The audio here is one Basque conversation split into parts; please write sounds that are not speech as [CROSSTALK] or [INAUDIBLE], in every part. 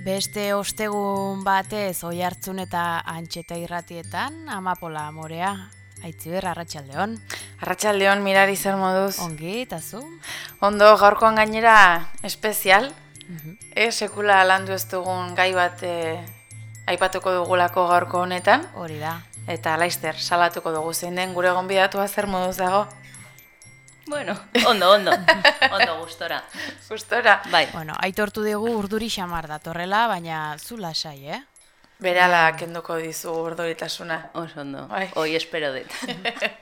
Beste ostegun batez oi hartzun eta antxeta irratietan, amapola amorea, aitziber, arratsaldeon. Arratxaldeon mirari zer moduz. Ongi, eta zu? Ondo, gaurkoan gainera espezial. E, sekula landu ez dugun gai bat e, aipatuko dugulako gaurko honetan. Hori da. Eta laizter, salatuko dugu zein den gure gonbidatua zer moduz dago. Bueno, ondo, ondo, ondo gustora. Gustora. Bai, Bueno, aitortu dugu urduri xamar datorrela, baina zu lasai, eh? Berala kenduko dizu urduritasuna. oso ondo. Bai. Hoi espero dut. [LAUGHS]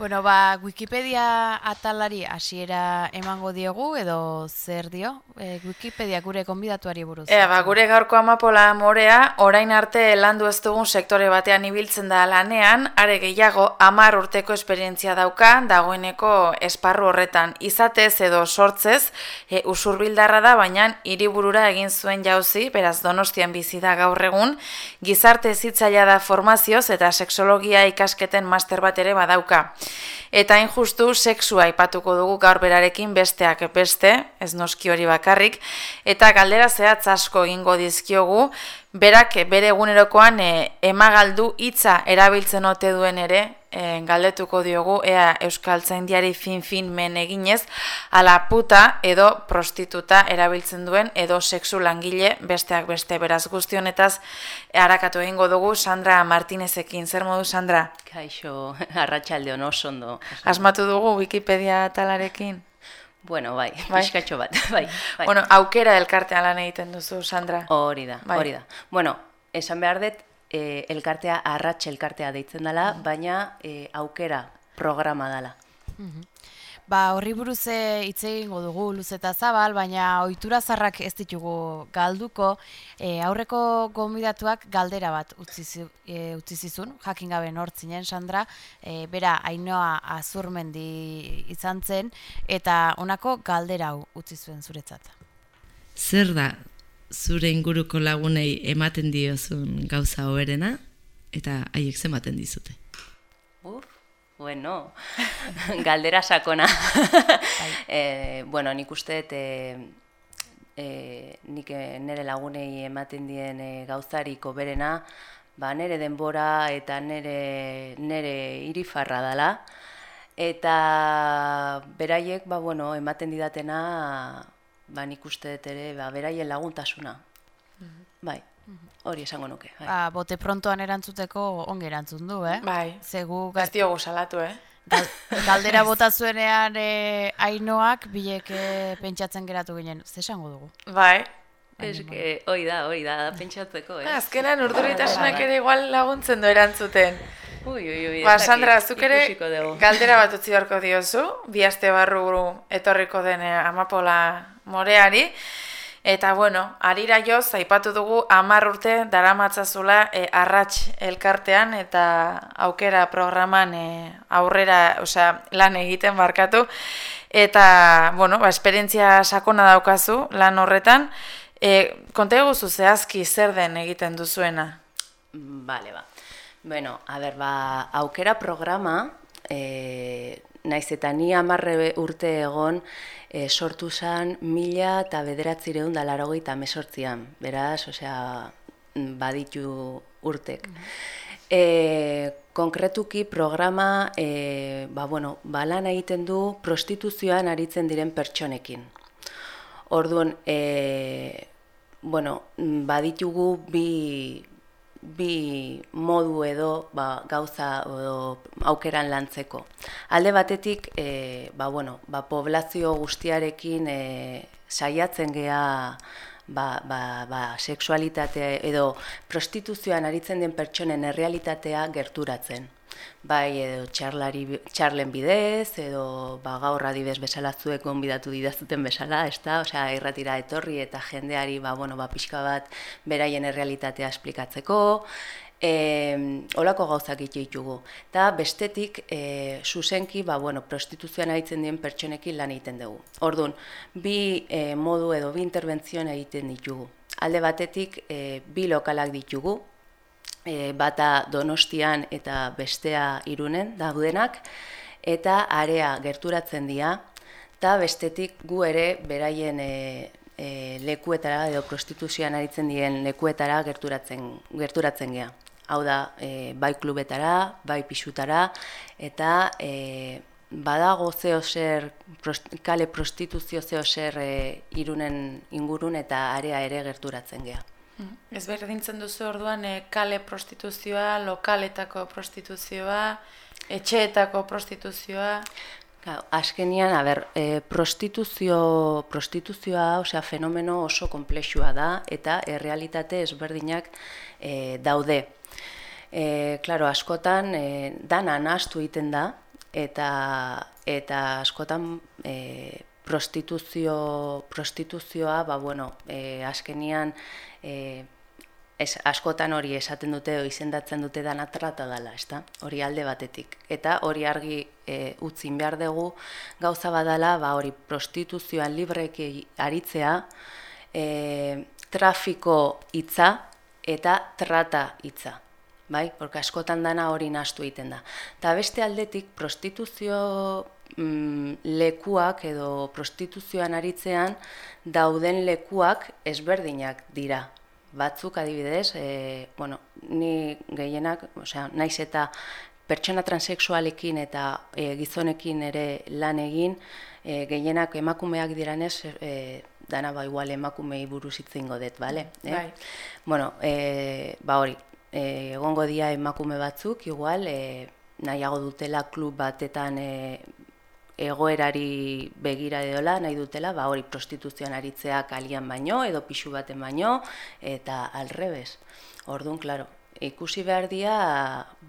Bueno, ba, Wikipedia atalari hasiera emango diogu, edo zer dio? E, Wikipedia gure konbidatuari buruz. Ea, ba, gure gaurko amapola morea, orain arte landu ez dugun sektore batean ibiltzen da lanean, are gehiago amar urteko esperientzia dauka, dagoeneko esparru horretan izatez edo sortzez, e, usurbildarra da, baina hiriburura egin zuen jauzi, beraz donostian bizi da gaur egun, gizarte zitzaia da formazioz eta sexologia ikasketen master bat ere badauka. Eta hain justu sexua aipatuko dugu gaur berarekin besteak beste, ez noski hori bakarrik, eta galdera zehatz asko egingo dizkiogu, berak bere egunerokoan e, emagaldu hitza erabiltzen ote duen ere, e, galdetuko diogu, ea euskaltzaindiari fin-fin men eginez, ala puta edo prostituta erabiltzen duen, edo sexu langile besteak beste beraz guztionetaz harakatu egingo dugu Sandra Martinezekin. Zer modu, Sandra? Kaixo, [LAUGHS] arratsalde oso ondo. Asmatu dugu Wikipedia talarekin? Bueno, bai, Bai. pixkatxo bat, [LAUGHS] bai. bai. Bueno, aukera elkartean lan egiten duzu, Sandra. Hori da, Bai. hori da. Bueno, esan behar dut, eh, elkartea, arratxe elkartea deitzen dela, baina eh, aukera programa dela. Ba, horri buruz eh, hitz egingo dugu luz eta zabal, baina ohitura zarrak ez ditugu galduko. E, aurreko gonbidatuak galdera bat utzi, zi- e, utzi zizun, jakin gabe nortzinen, Sandra, e, bera Ainoa Azurmendi izan zen, eta honako galdera hau utzi zuen zuretzat. Zer da zure inguruko lagunei ematen diozun gauza hoberena eta haiek zenbaten dizute? Uf, bueno, [LAUGHS] galdera sakona. [LAUGHS] e, bueno, nik uste e, e, nik nire lagunei ematen dien e, gauzariko berena, ba, nire denbora eta nire, nire irifarra dela. Eta beraiek, ba, bueno, ematen didatena, ba, nik uste dut ere, ba, beraien laguntasuna. Bai, hori esango nuke. Bai. Ba, bote prontoan erantzuteko onge erantzun du, eh? Bai. Zegu Ez diogu salatu, eh? Gal- [LAUGHS] Galdera bota zuenean e, ainoak bilek eh, pentsatzen geratu ginen. Ze esango dugu? Bai. Ez que, hori da, hori da, da pentsatzeko, eh? Azkenan urduritasunak ere igual laguntzen du erantzuten. Ui, ui, ui, Ba, Sandra, zuk ere galdera bat utzi beharko diozu, bi aste barru etorriko den eh, amapola moreari. Eta bueno, arira joz, aipatu dugu amar urte daramatzazula e, arrats elkartean eta aukera programan e, aurrera, osea, lan egiten barkatu. Eta, bueno, ba, esperientzia sakona daukazu lan horretan. E, konta eguzu zehazki zer den egiten duzuena. Vale, ba. Bueno, a ber, ba, aukera programa, e, naiz eta ni amarre urte egon, e, sortu zen mila eta bederatzireun da larogeita mesortzian, beraz, osea, mm, baditu urtek. E, konkretuki programa, e, ba, bueno, ba, lan egiten du prostituzioan aritzen diren pertsonekin. Orduan, e, bueno, mm, baditugu bi, bi modu edo ba, gauza edo aukeran lantzeko. Alde batetik, e, ba, bueno, ba, poblazio guztiarekin e, saiatzen gea ba, ba, ba, sexualitatea edo prostituzioan aritzen den pertsonen errealitatea gerturatzen. Bai, edo txarlari, txarlen bidez, edo ba, gaur adibez bezala zuek gonbidatu didazuten bezala, ez da? Osea, irratira etorri eta jendeari ba, bueno, ba, pixka bat beraien errealitatea esplikatzeko, e, olako gauzak ditugu. Eta bestetik, e, zuzenki, ba, bueno, prostituzioan aritzen dien pertsonekin lan egiten dugu. Orduan, bi e, modu edo bi interbentzioan egiten ditugu. Alde batetik, e, bi lokalak ditugu, e, bata donostian eta bestea irunen daudenak, eta area gerturatzen dira, eta bestetik gu ere beraien e, e, lekuetara edo prostituzioan aritzen diren lekuetara gerturatzen, gerturatzen gea. Hau da, e, bai klubetara, bai pixutara, eta e, badago zeo zer, prost, kale prostituzio zeo zer e, irunen ingurun eta area ere gerturatzen gea. Mm. Ez berdintzen duzu orduan e, kale prostituzioa, lokaletako prostituzioa, etxeetako prostituzioa? Claro, azkenian, a ber, e, prostituzio, prostituzioa, osea, fenomeno oso komplexua da, eta errealitate ezberdinak e, daude. E, claro, askotan, e, dana nahastu egiten da, eta, eta askotan e, prostituzio, prostituzioa, ba, bueno, e, azkenian, e, ez, askotan hori esaten dute o izendatzen dute dana trata dela, ezta? Hori alde batetik. Eta hori argi e, utzin behar dugu gauza badala, ba hori prostituzioan libreki aritzea, e, trafiko hitza eta trata hitza. Bai, porque askotan dana hori nastu egiten da. Ta beste aldetik prostituzio mm, lekuak edo prostituzioan aritzean dauden lekuak ezberdinak dira batzuk adibidez, e, bueno, ni gehienak, osea, naiz eta pertsona transexualekin eta e, gizonekin ere lan egin, e, gehienak emakumeak diranez, e, dana ba igual emakumei buruz hitzingo dut, bale? E? Bai. Bueno, e, ba hori, e, egongo dia emakume batzuk, igual, e, nahiago dutela klub batetan e, egoerari begira edola nahi dutela, ba hori prostituzioan aritzea kalian baino edo pixu baten baino eta alrebez. Orduan, claro, ikusi behar dia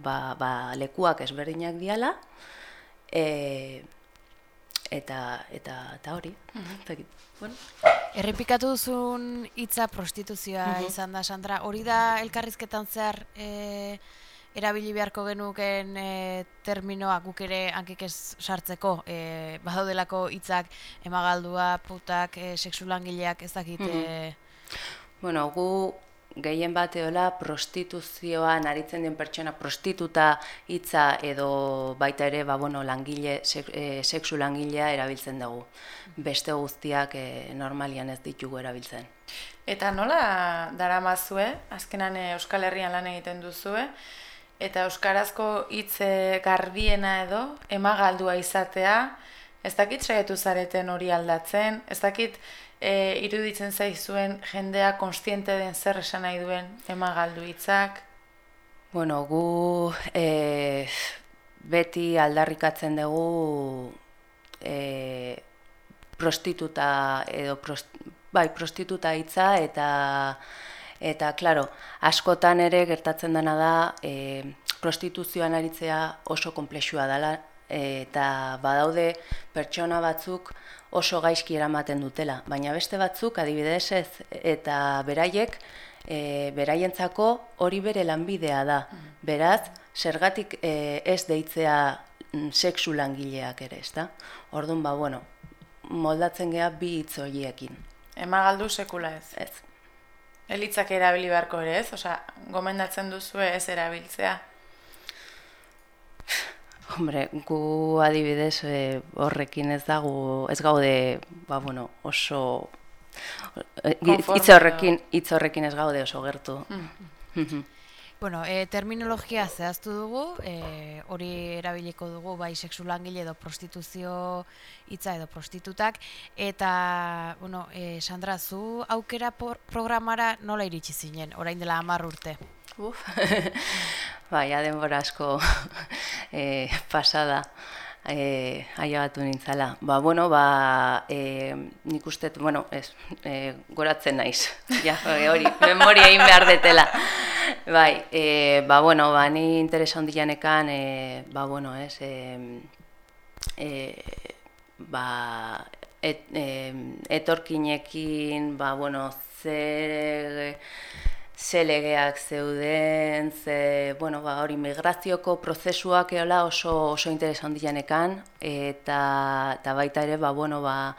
ba, ba, lekuak ezberdinak diala e, eta, eta, eta hori. Mm bueno. Errepikatu duzun hitza prostituzioa izan da, Sandra. Hori da elkarrizketan zehar e, erabili beharko genuken e, terminoa guk ere hankik ez sartzeko e, badaudelako hitzak emagaldua, putak, e, sexulangileak ez dakit mm Bueno, gu gehien bateola prostituzioan aritzen den pertsona prostituta hitza edo baita ere ba, bueno, langile, sexu langilea erabiltzen dugu. Beste guztiak e, normalian ez ditugu erabiltzen. Eta nola daramazue, azkenan Euskal Herrian lan egiten duzue, eta euskarazko hitz garbiena edo emagaldua izatea, ez dakit saiatu zareten hori aldatzen, ez dakit e, iruditzen zaizuen jendea konstiente den zer esan nahi duen emagaldu hitzak. Bueno, gu e, beti aldarrikatzen dugu e, prostituta edo prost, bai, prostituta hitza eta Eta, klaro, askotan ere gertatzen dena da e, prostituzioan aritzea oso komplexua dela eta badaude pertsona batzuk oso gaizki eramaten dutela. Baina beste batzuk, adibidez ez, eta beraiek, e, beraientzako hori bere lanbidea da. Mm. Beraz, zergatik e, ez deitzea mm, sexu langileak ere, ez da? Orduan, ba, bueno, moldatzen geha bi hitz horiekin. Emagaldu sekula ez? Ez. Elitzak erabili beharko ere ez? Osa, gomendatzen duzu ez erabiltzea? Hombre, gu adibidez e, horrekin ez dago, ez gaude, ba, bueno, oso... Eh, hitz horrekin, hitz horrekin ez gaude oso gertu. Mm. [LAUGHS] Bueno, e, terminologia zehaztu dugu, e, hori erabiliko dugu bai sexu langile edo prostituzio hitza edo prostitutak eta bueno, e, Sandra zu aukera programara nola iritsi zinen orain dela 10 urte. Uf. [LAUGHS] bai, denbora asko [LAUGHS] e, pasada aia batu nintzala. Ba, bueno, ba, e, nik uste, bueno, ez, e, goratzen naiz. [LAUGHS] Ja, hori, memoria egin behar detela. [LAUGHS] Bai, e, ba, bueno, ba, ni interesa hondianekan, e, ba, bueno, ez, e, e, ba, et, e, etorkinekin, ba, bueno, zer ze legeak zeuden, ze, bueno, ba, hori migrazioko prozesuak eola oso, oso interesa handianekan, eta, eta baita ere, ba, bueno, ba,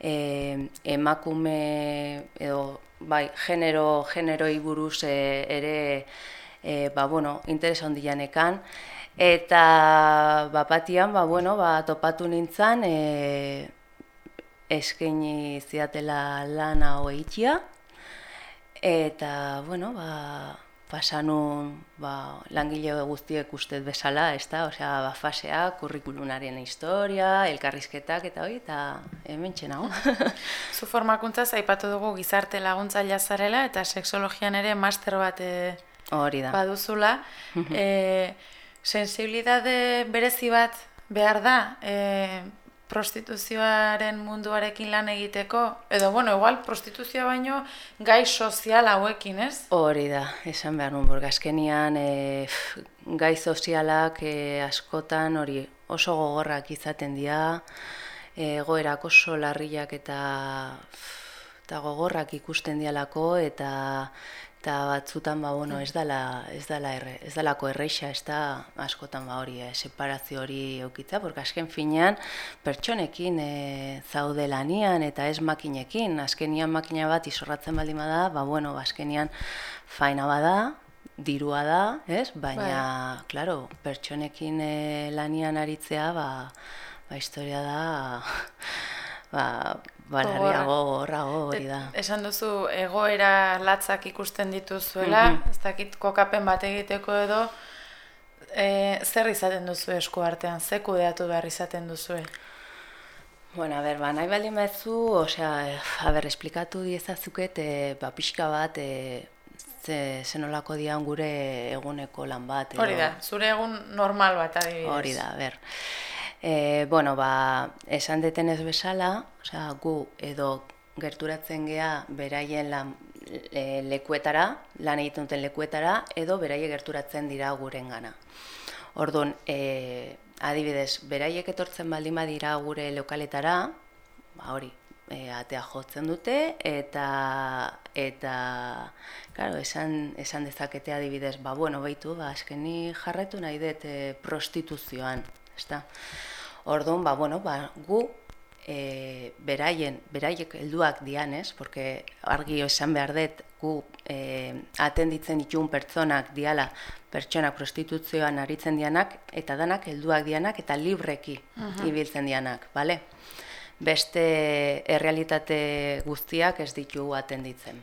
e, emakume, edo, bai, genero, genero iburuz e, ere, e, ba, bueno, interesa handianekan, eta, ba, patian, ba, bueno, ba, topatu nintzen, e, eskaini ziatela lana hoitia eta bueno, ba, pasanun ba, langile guztiek ustez bezala, ez da, osea, ba, fasea, kurrikulunaren historia, elkarrizketak eta hori, eta hemen txenago. [LAUGHS] Zu formakuntza zaipatu dugu gizarte laguntza zarela eta seksologian ere master bat e, hori da. baduzula. e, sensibilidade berezi bat behar da, e, prostituzioaren munduarekin lan egiteko, edo, bueno, igual, prostituzioa baino gai sozial hauekin, ez? Hori da, esan behar nun, borgazkenian e, gai sozialak e, askotan hori oso gogorrak izaten dira, e, goerak oso larriak eta, eta gogorrak ikusten dialako, eta eta batzutan ba bueno, ez dela ez dela erre, ez delako erreixa, ez da askotan ba hori, eh, separazio hori eukitza, porque azken finean pertsonekin eh, zaude lanian eta ez makinekin, azkenian makina bat isorratzen baldin bada, ba bueno, ba, azkenian faina bada, dirua da, ez? Baina, bai. claro, pertsonekin eh, lanian aritzea, ba, ba historia da ba, Ba, gogorra hori da. esan duzu, egoera latzak ikusten dituzuela, mm -hmm. ez dakit kokapen bat egiteko edo, e, zer izaten duzu esku artean, ze kudeatu behar izaten duzu? Bueno, a ber, ba, nahi baldin batzu, osea, a ber, esplikatu diezazuket, e, ba, pixka bat, e, ze, zenolako dian gure eguneko lan bat. Hori da, zure egun normal bat adibidez. Hori da, ber. E, bueno, ba, esan deten ez bezala, osea, gu edo gerturatzen gea beraien lan, e, lekuetara, lan egiten duten lekuetara, edo beraie gerturatzen dira guren gana. Orduan, e, adibidez, beraiek etortzen baldin badira gure lokaletara, ba, hori, e, atea jotzen dute, eta, eta claro, esan, esan dezakete adibidez, ba, bueno, behitu, ba, eskeni jarretu nahi dut e, prostituzioan, ezta? Orduan, ba, bueno, ba, gu e, beraien, beraiek helduak dianez, porque argi esan behar dut gu e, atenditzen ditun pertsonak diala pertsonak prostituzioan aritzen dianak, eta danak helduak dianak, eta libreki ibiltzen dianak, bale? Beste errealitate guztiak ez ditugu atenditzen.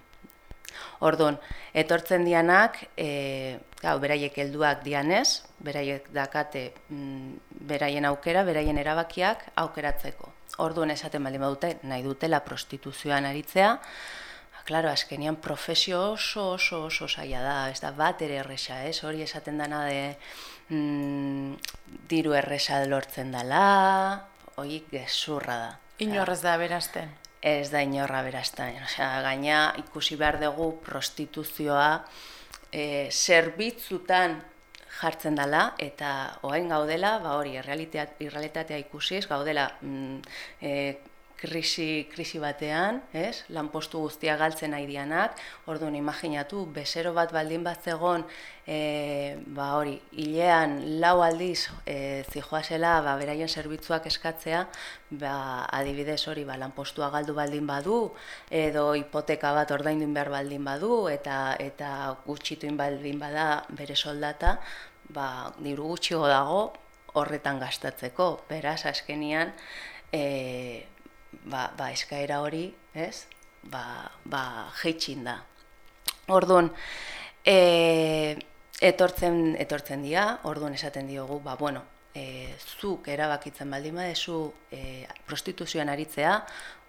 Orduan, etortzen dianak, e, gau, beraiek helduak dianez, beraiek dakate mm, beraien aukera, beraien erabakiak aukeratzeko. Orduan esaten baldin badute, nahi dutela prostituzioan aritzea, ba, Claro, azkenian profesio oso oso oso saia da, ez da bat ere erresa, ez? Hori esaten dana de mm, diru erresa lortzen dela, hori gezurra da. Inorrez da berazten ez da inorra berazten. Osea, gaina ikusi behar dugu prostituzioa e, zerbitzutan jartzen dela eta oain gaudela, ba hori, irrealitatea ikusiz, gaudela mm, e, krisi, krisi batean, ez? lanpostu guztia galtzen nahi dianak, orduan imaginatu, bezero bat baldin bat zegon, e, ba hori, hilean lau aldiz e, zijoazela, ba, beraien zerbitzuak eskatzea, ba, adibidez hori, ba, lanpostua galdu baldin badu, edo hipoteka bat ordaindun behar baldin badu, eta eta gutxituin baldin bada bere soldata, ba, diru gutxigo dago horretan gastatzeko, beraz, askenian, e, ba, ba eskaera hori, ez? Ba, ba jeitsin da. Orduan, e, etortzen etortzen dira, orduan esaten diogu, ba bueno, e, zuk erabakitzen baldin badezu e, prostituzioan aritzea,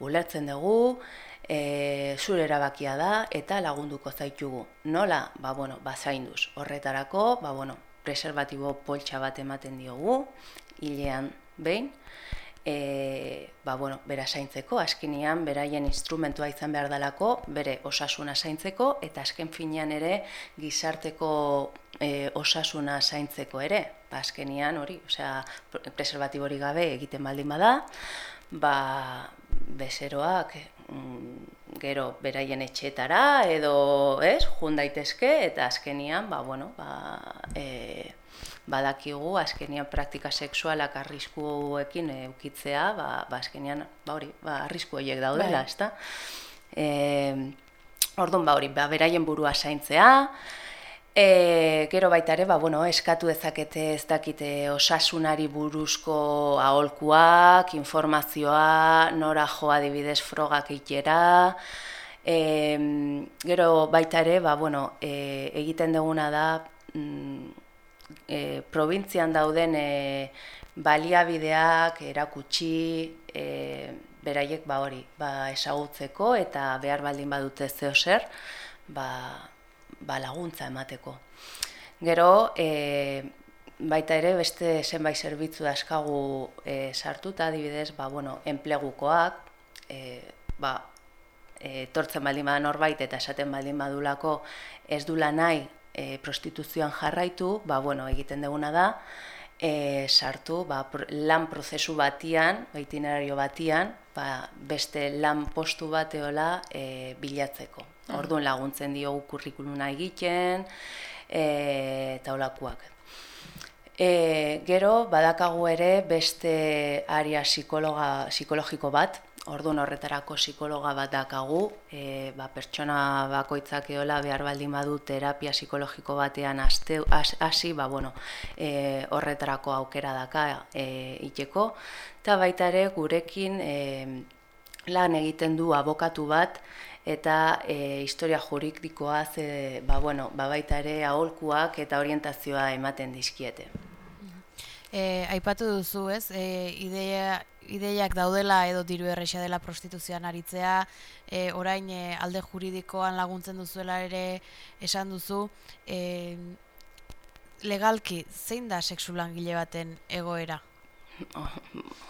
ulertzen dugu, e, zure erabakia da eta lagunduko zaitugu. Nola? Ba bueno, ba zainduz. Horretarako, ba bueno, preservatibo poltsa bat ematen diogu hilean behin e, ba, bueno, bera zaintzeko, askinian beraien instrumentua izan behar dalako, bere osasuna zaintzeko, eta asken finean ere gizarteko e, osasuna zaintzeko ere, ba, askenian hori, osea, preservatibori gabe egiten baldin bada, ba, bezeroak mm, gero beraien etxetara edo, ez, jun daitezke, eta askenian, ba, bueno, ba, e, badakigu azkenian praktika sexualak arriskuekin eukitzea, ba, ba azkenian ba hori, ba arrisku horiek daudela, bai. ezta? Eh, ordun ba hori, ba beraien burua zaintzea E, gero baita ere, ba, bueno, eskatu dezakete ez dakite osasunari buruzko aholkuak, informazioa, nora joa adibidez frogak itera, e, gero baita ere, ba, bueno, e, egiten duguna da, mm, e, provintzian dauden e, baliabideak erakutsi, e, beraiek ba hori, ba esagutzeko eta behar baldin badute zeo zer, ba, ba laguntza emateko. Gero, e, baita ere beste zenbait zerbitzu askagu e, sartuta adibidez, ba bueno, enplegukoak, e, ba e, tortzen baldin bada norbait eta esaten baldin badulako ez dula nahi e, prostituzioan jarraitu, ba bueno, egiten duguna da, e, sartu ba, lan prozesu batian, ba, itinerario batian, ba, beste lan postu bateola e, bilatzeko. Ah. Orduan laguntzen diogu kurrikuluna egiten, e, eta olakuak. E, gero, badakagu ere beste aria psikologa, psikologiko bat, Orduan horretarako psikologa bat dakagu, e, ba, pertsona bakoitzak eola behar baldin badu terapia psikologiko batean hasi, ba, bueno, e, horretarako aukera daka e, iteko. Eta baita ere gurekin e, lan egiten du abokatu bat, eta e, historia juridikoa ze, ba, bueno, ba, baita ere aholkuak eta orientazioa ematen dizkiete. E, aipatu duzu, ez? E, ideia ideiak daudela edo diru erresa dela prostituzioan aritzea, e, orain e, alde juridikoan laguntzen duzuela ere esan duzu, e, legalki zein da sexu langile baten egoera? [LAUGHS]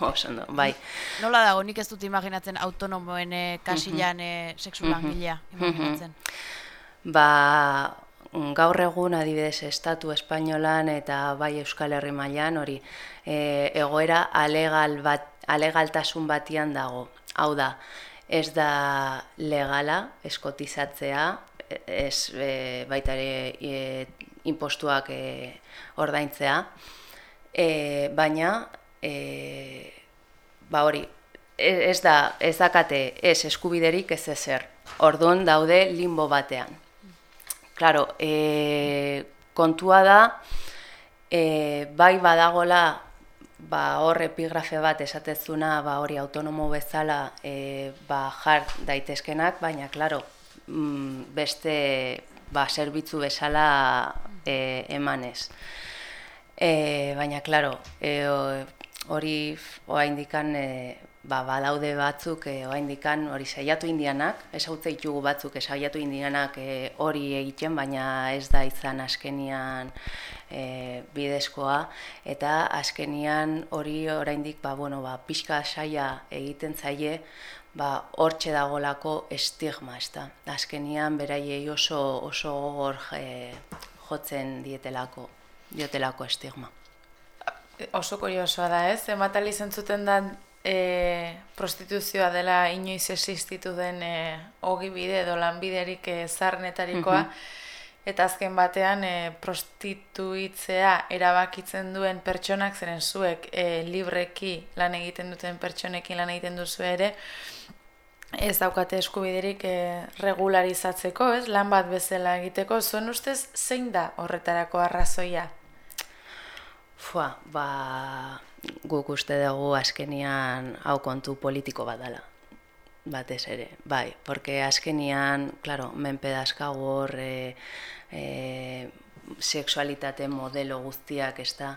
Oh, bai. Nola dago, nik ez dut imaginatzen autonomoen e, kasilan e, sexu langilea imaginatzen? Ba, gaur egun adibidez estatu espainolan eta bai euskal herri mailan hori e, egoera alegal bat alegaltasun batian dago. Hau da, ez da legala eskotizatzea, ez e, baita ere e, impostuak e, ordaintzea, e, baina e, ba hori, e, ez da ez dakate ez eskubiderik ez ezer. Orduan daude limbo batean. Claro, e, kontua da e, bai badagola ba, hor epigrafe bat esatezuna ba, hori autonomo bezala e, ba, jar daitezkenak, baina, klaro, mm, beste ba, zerbitzu bezala e, emanez. E, baina, klaro, e, hori oa indikan e, ba, badaude batzuk e, indikan hori saiatu indianak, esautze ditugu batzuk saiatu indianak e, hori egiten, baina ez da izan askenian e, bidezkoa eta askenian hori oraindik ba, bueno, ba, pixka saia egiten zaie ba, hortxe dagolako estigma, ez da. Azkenian beraiei oso, oso gogor e, jotzen dietelako, diotelako estigma. Oso kuriosoa da ez, ematali zentzuten da e, prostituzioa dela inoiz existitu den e, ogi bide edo lanbiderik e, zarnetarikoa, eta azken batean e, prostituitzea erabakitzen duen pertsonak, zeren zuek e, libreki lan egiten duten pertsonekin lan egiten duzu ere, ez daukate eskubiderik e, regularizatzeko, ez? lan bat bezala egiteko, zuen ustez zein da horretarako arrazoia? Fua, ba, guk uste dugu askenian hau kontu politiko bat dela. Batez ere, bai, porque askenian, claro, menpe daskago hor e, e, sexualitate modelo guztiak, ez da.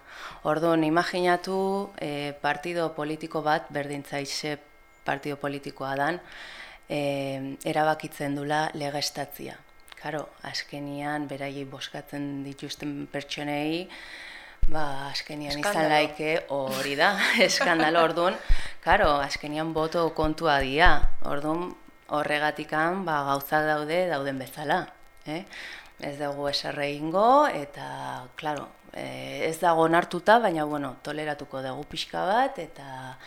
Orduan, imaginatu e, partido politiko bat, berdintzaize partido politikoa dan, e, erabakitzen dula legestatzia. Karo, askenian, beraiei boskatzen dituzten pertsonei, Ba, askenian izan laike hori da, [LAUGHS] eskandalo orduan. Karo, askenian boto kontua dia, orduan horregatikan ba, gauza daude dauden bezala. Eh? Ez dugu eserre ingo, eta, klaro, eh, ez dago nartuta, baina, bueno, toleratuko dugu pixka bat, eta,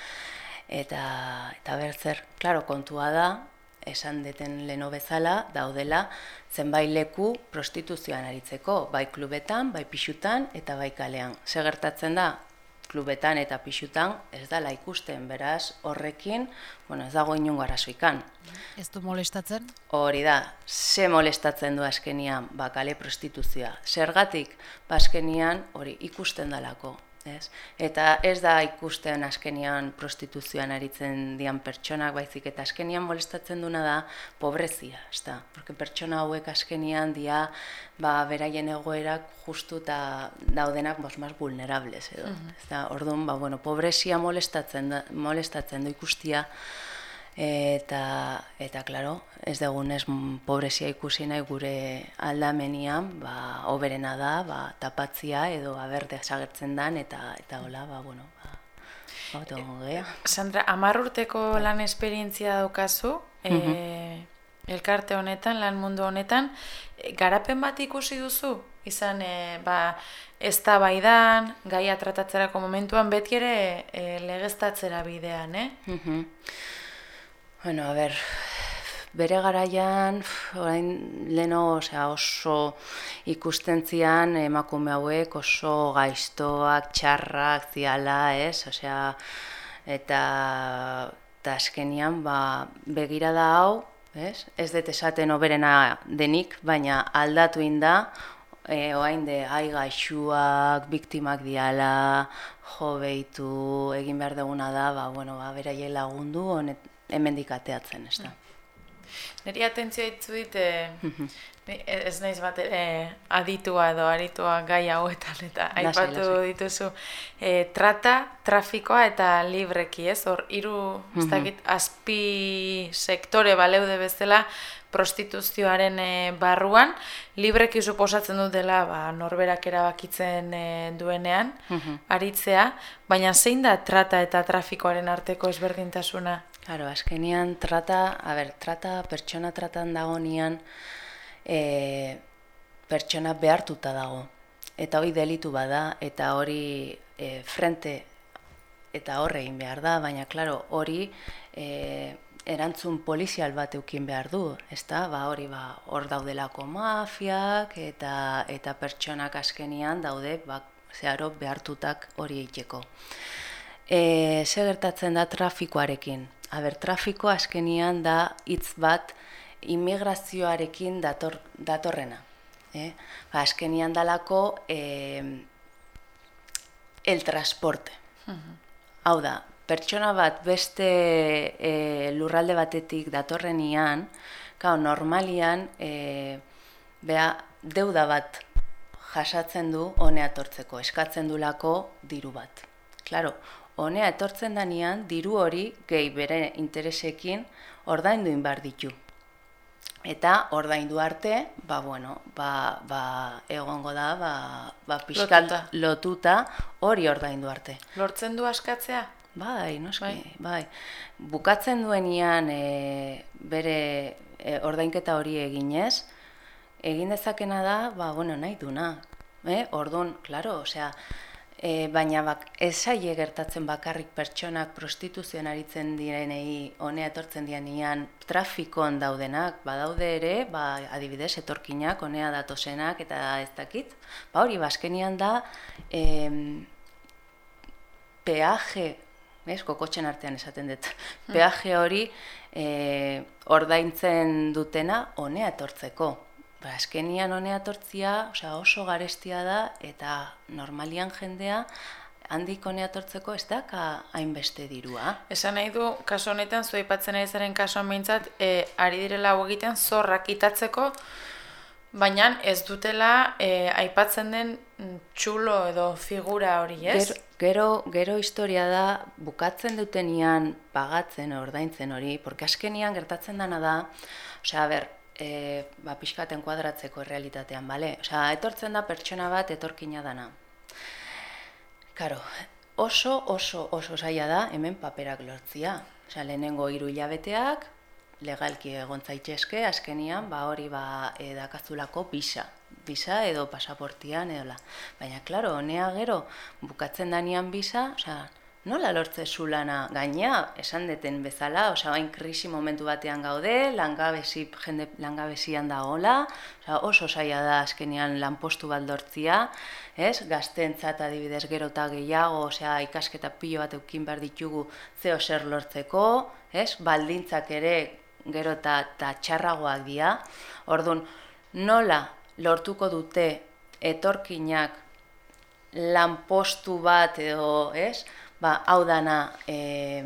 eta, eta bertzer, klaro, kontua da, esan deten leno bezala daudela zenbait leku prostituzioan aritzeko, bai klubetan, bai pixutan eta bai kalean. Ze gertatzen da? Klubetan eta pixutan ez dala ikusten, beraz, horrekin, bueno, ez dago inungo arazoikan. Ez du molestatzen? Hori da, ze molestatzen du askenian, ba, kale prostituzioa. Zergatik, ba, askenian, hori, ikusten dalako, ez? Eta ez da ikusten askenian prostituzioan aritzen dian pertsonak, baizik eta askenian molestatzen duna da pobrezia, ez da? Porque pertsona hauek askenian dia, ba, beraien egoerak justu eta daudenak bos, mas vulnerables, edo. Uh Ez da, orduan, ba, bueno, pobrezia molestatzen, da, molestatzen du ikustia, eta eta claro, ez dugunez pobrezia ikusi nahi gure aldamenian, ba oberena da, ba tapatzia edo aberde sagertzen dan eta eta hola, ba bueno, ba e, Sandra, 10 urteko lan esperientzia daukazu, e, elkarte honetan, lan mundu honetan, e, garapen bat ikusi duzu? Izan, e, ba, ez da baidan, gaia tratatzerako momentuan, beti ere e, legeztatzera bidean, eh? Bueno, a ber, bere garaian, orain leno, osea, oso ikustentzian emakume hauek oso gaiztoak, txarrak, ziala, ez? Osea, eta ta azkenian, ba, begira da hau, ez? Ez dut esaten oberena denik, baina aldatu inda, e, oain de, ai gaixuak, biktimak diala, jo behitu, egin behar duguna da, ba, bueno, ba, beraie lagundu, honet, hemendik ateatzen, ez da. Neri atentzioa itzu dit, mhm. ez naiz bat ere aditua edo aritua gai hauetan eta aipatu dituzu e, trata, trafikoa eta libreki, ez? Hor, hiru ez mhm. dakit, azpi sektore baleude bezala prostituzioaren e, barruan, libreki suposatzen dut dela ba, norberak erabakitzen e, duenean, mhm. aritzea, baina zein da trata eta trafikoaren arteko ezberdintasuna? Claro, azkenian trata, a ber, trata pertsona tratan dago nian e, pertsona behartuta dago. Eta hori delitu bada, eta hori e, frente eta horre egin behar da, baina, claro, hori e, erantzun polizial bat eukin behar du, ezta? Ba, hori ba, hor daudelako mafiak eta eta pertsonak azkenian daude, ba, zeharo behartutak hori egiteko. E, ze gertatzen da trafikoarekin? Aber, trafiko askenian da hitz bat immigrazioarekin dator, datorrena. Eh? Ba, askenian dalako eh, el transporte. Hau da, pertsona bat beste eh, lurralde batetik datorrenian, kao, normalian, eh, bea, deuda bat jasatzen du honea tortzeko, eskatzen du lako diru bat. Claro, honea etortzen danean diru hori gehi bere interesekin ordaindu inbar ditu. Eta ordaindu arte, ba bueno, ba, ba egongo da, ba, ba pixkat lotuta hori ordaindu arte. Lortzen du askatzea? Bai, noski, bai. bai. Bukatzen duenian e, bere e, ordainketa hori eginez, egin dezakena da, ba, bueno, nahi duna. Eh? Orduan, claro, osea, E, baina bak, ez gertatzen bakarrik pertsonak prostituzioan aritzen direnei honea etortzen dianian trafikon daudenak, badaude ere, ba, adibidez, etorkinak, honea datosenak eta ez dakit. Ba hori, baskenian da, e, peaje, ez, kokotxen artean esaten dut, hmm. peaje hori e, ordaintzen dutena honea etortzeko. Ba, azkenian honea tortzia, osea, oso garestia da, eta normalian jendea, handik honea tortzeko ez da hainbeste dirua. Esan nahi du, kaso honetan, zu aipatzen ari zaren kaso mintzat, e, ari direla hau egiten zorrak itatzeko, baina ez dutela e, aipatzen den txulo edo figura hori, ez? Gero, gero, historia da, bukatzen dutenian pagatzen, ordaintzen hori, porque azkenian gertatzen dana da, osea, ber, e, ba, pixkaten kuadratzeko realitatean, bale? Osea, etortzen da pertsona bat etorkina dana. Karo, oso, oso, oso zaila da hemen paperak lortzia. Osea, lehenengo hiru hilabeteak, legalki egon zaitezke, azkenian, ba hori ba edakazulako bisa. Bisa edo pasaportian edo la. Baina, klaro, honea gero, bukatzen danian bisa, osea, nola lortze zu lana gaina, esan deten bezala, osea, bain krisi momentu batean gaude, langabesi, jende langabesian da hola, osea, oso saia da azkenean lanpostu bat lortzia, ez? Gaztentzat adibidez gero eta gehiago, osea, ikasketa pilo bat eukin behar ditugu zeo zer lortzeko, ez? Baldintzak ere gero eta txarragoak dira. Orduan, nola lortuko dute etorkinak lanpostu bat edo, ez? Ba, hau dana e,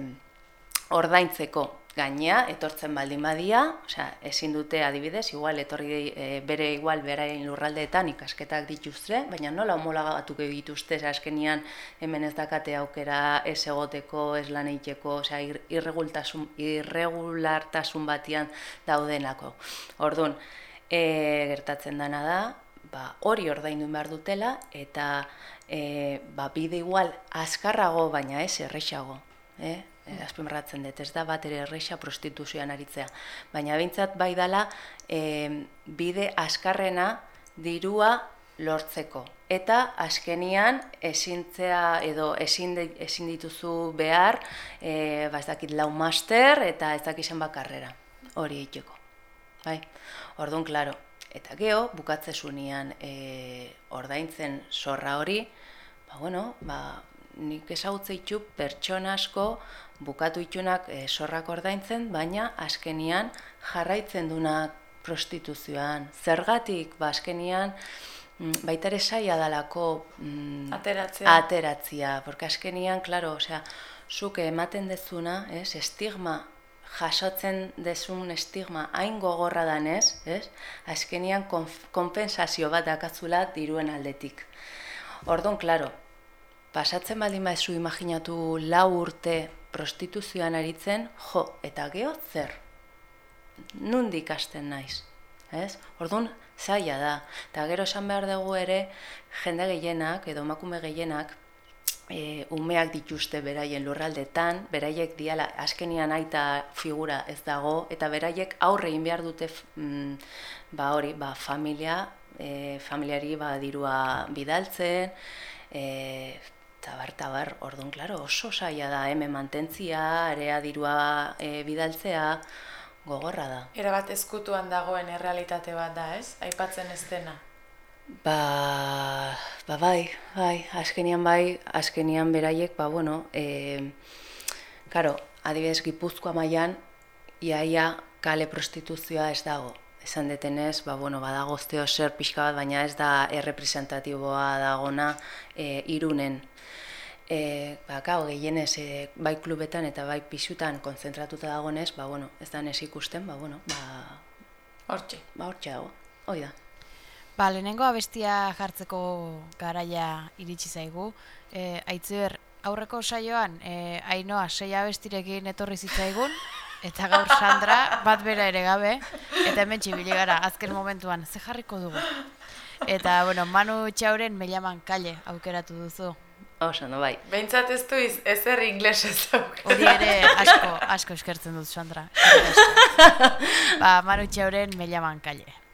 ordaintzeko gainea, etortzen baldin badia, osea, ezin dute adibidez, igual etorri e, bere igual beraien lurraldeetan ikasketak dituzte, baina nola homologatuko dituzte, azkenian hemen ez dakate aukera ez egoteko, ez lan egiteko, osea, irregultasun, irregulartasun batian daudenako. Orduan, e, gertatzen dana da, ba, hori ordaindu behar dutela, eta e, ba, bide igual azkarrago, baina ez errexago. Eh? E, azpimarratzen dut, ez da bat ere errexa prostituzioan aritzea. Baina bintzat bai dala e, bide azkarrena dirua lortzeko. Eta azkenian ezintzea edo ezin, ezin dituzu behar e, ba ez dakit lau master eta ez dakizan bakarrera. Hori egiteko. Bai? Orduan, klaro, Eta geho, bukatze zunian e, ordaintzen zorra hori, ba, bueno, ba, nik ezagutze itxu pertsona asko bukatu itxunak e, zorrak ordaintzen, baina azkenian jarraitzen duna prostituzioan. Zergatik, ba, azkenian, mm, baita ere saia dalako mm, ateratzea. ateratzia, porque azkenian, klaro, osea, zuke ematen dezuna, ez, estigma jasotzen desun estigma hain gogorra danez, ez? Azkenian konpensazio bat dakatzula diruen aldetik. Ordon, klaro, pasatzen baldin maizu imaginatu lau urte prostituzioan aritzen, jo, eta geho zer? Nundik hasten naiz, ez? Ordon, zaila da. Eta gero esan behar dugu ere, jende gehienak, edo makume gehienak, e, umeak dituzte beraien lurraldetan, beraiek diala askenian aita figura ez dago, eta beraiek aurre egin behar dute mm, ba hori, ba, familia, e, familiari ba, dirua bidaltzen, e, tabar, tabar, orduan, klaro, oso saia da, hemen mantentzia, area dirua e, bidaltzea, gogorra da. Era bat ezkutuan dagoen errealitate bat da, ez? Aipatzen ez dena. Ba, ba bai, bai, azkenian bai, azkenian beraiek, ba bueno, e, karo, adibidez Gipuzkoa mailan iaia kale prostituzioa ez dago. Esan detenez, ba bueno, badago zeo zer pixka bat, baina ez da errepresentatiboa dagona e, irunen. E, ba, gau, gehienez, e, bai klubetan eta bai pixutan konzentratuta dagonez, ba, bueno, ez da nes ikusten, ba, bueno, ba... Hortxe. Ba, hortxe dago, hoi da. Ba, lehenengo abestia jartzeko garaia iritsi zaigu. E, Aitziber, aurreko saioan, e, ainoa sei abestirekin etorri zitzaigun, eta gaur Sandra bat bera ere gabe, eta hemen txibili gara, azken momentuan, ze jarriko dugu. Eta, bueno, Manu Txauren melaman kale aukeratu duzu. Oso, no bai. Beintzat ez du ezer ingles ez Hori ere asko, asko eskertzen dut, Sandra. ba, Manu Txauren melaman kale.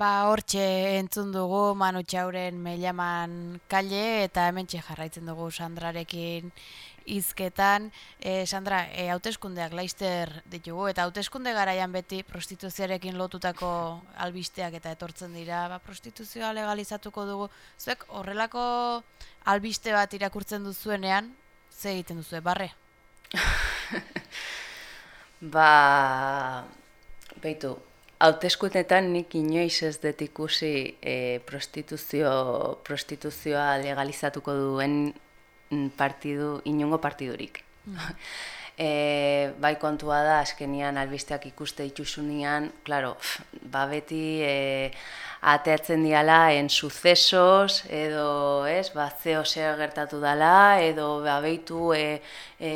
Ba, hortxe entzun dugu Manu Txauren meilaman kalle eta hemen jarraitzen dugu Sandrarekin izketan. E, Sandra, e, hauteskundeak laizter ditugu eta hauteskunde garaian beti prostituzioarekin lotutako albisteak eta etortzen dira, ba, prostituzioa legalizatuko dugu. Zuek horrelako albiste bat irakurtzen duzuenean, ze egiten duzu, barre? [LAUGHS] ba, beitu, Hautezkuetan nik inoiz ez dut ikusi e, prostituzio, prostituzioa legalizatuko duen partidu, inungo partidurik. Mm. [LAUGHS] e, bai kontua da, azkenian albisteak ikuste itxusunean, klaro, ba beti e, ateatzen diala en sucesos edo, ez, ba zeo zer gertatu dala edo ba beitu e, e,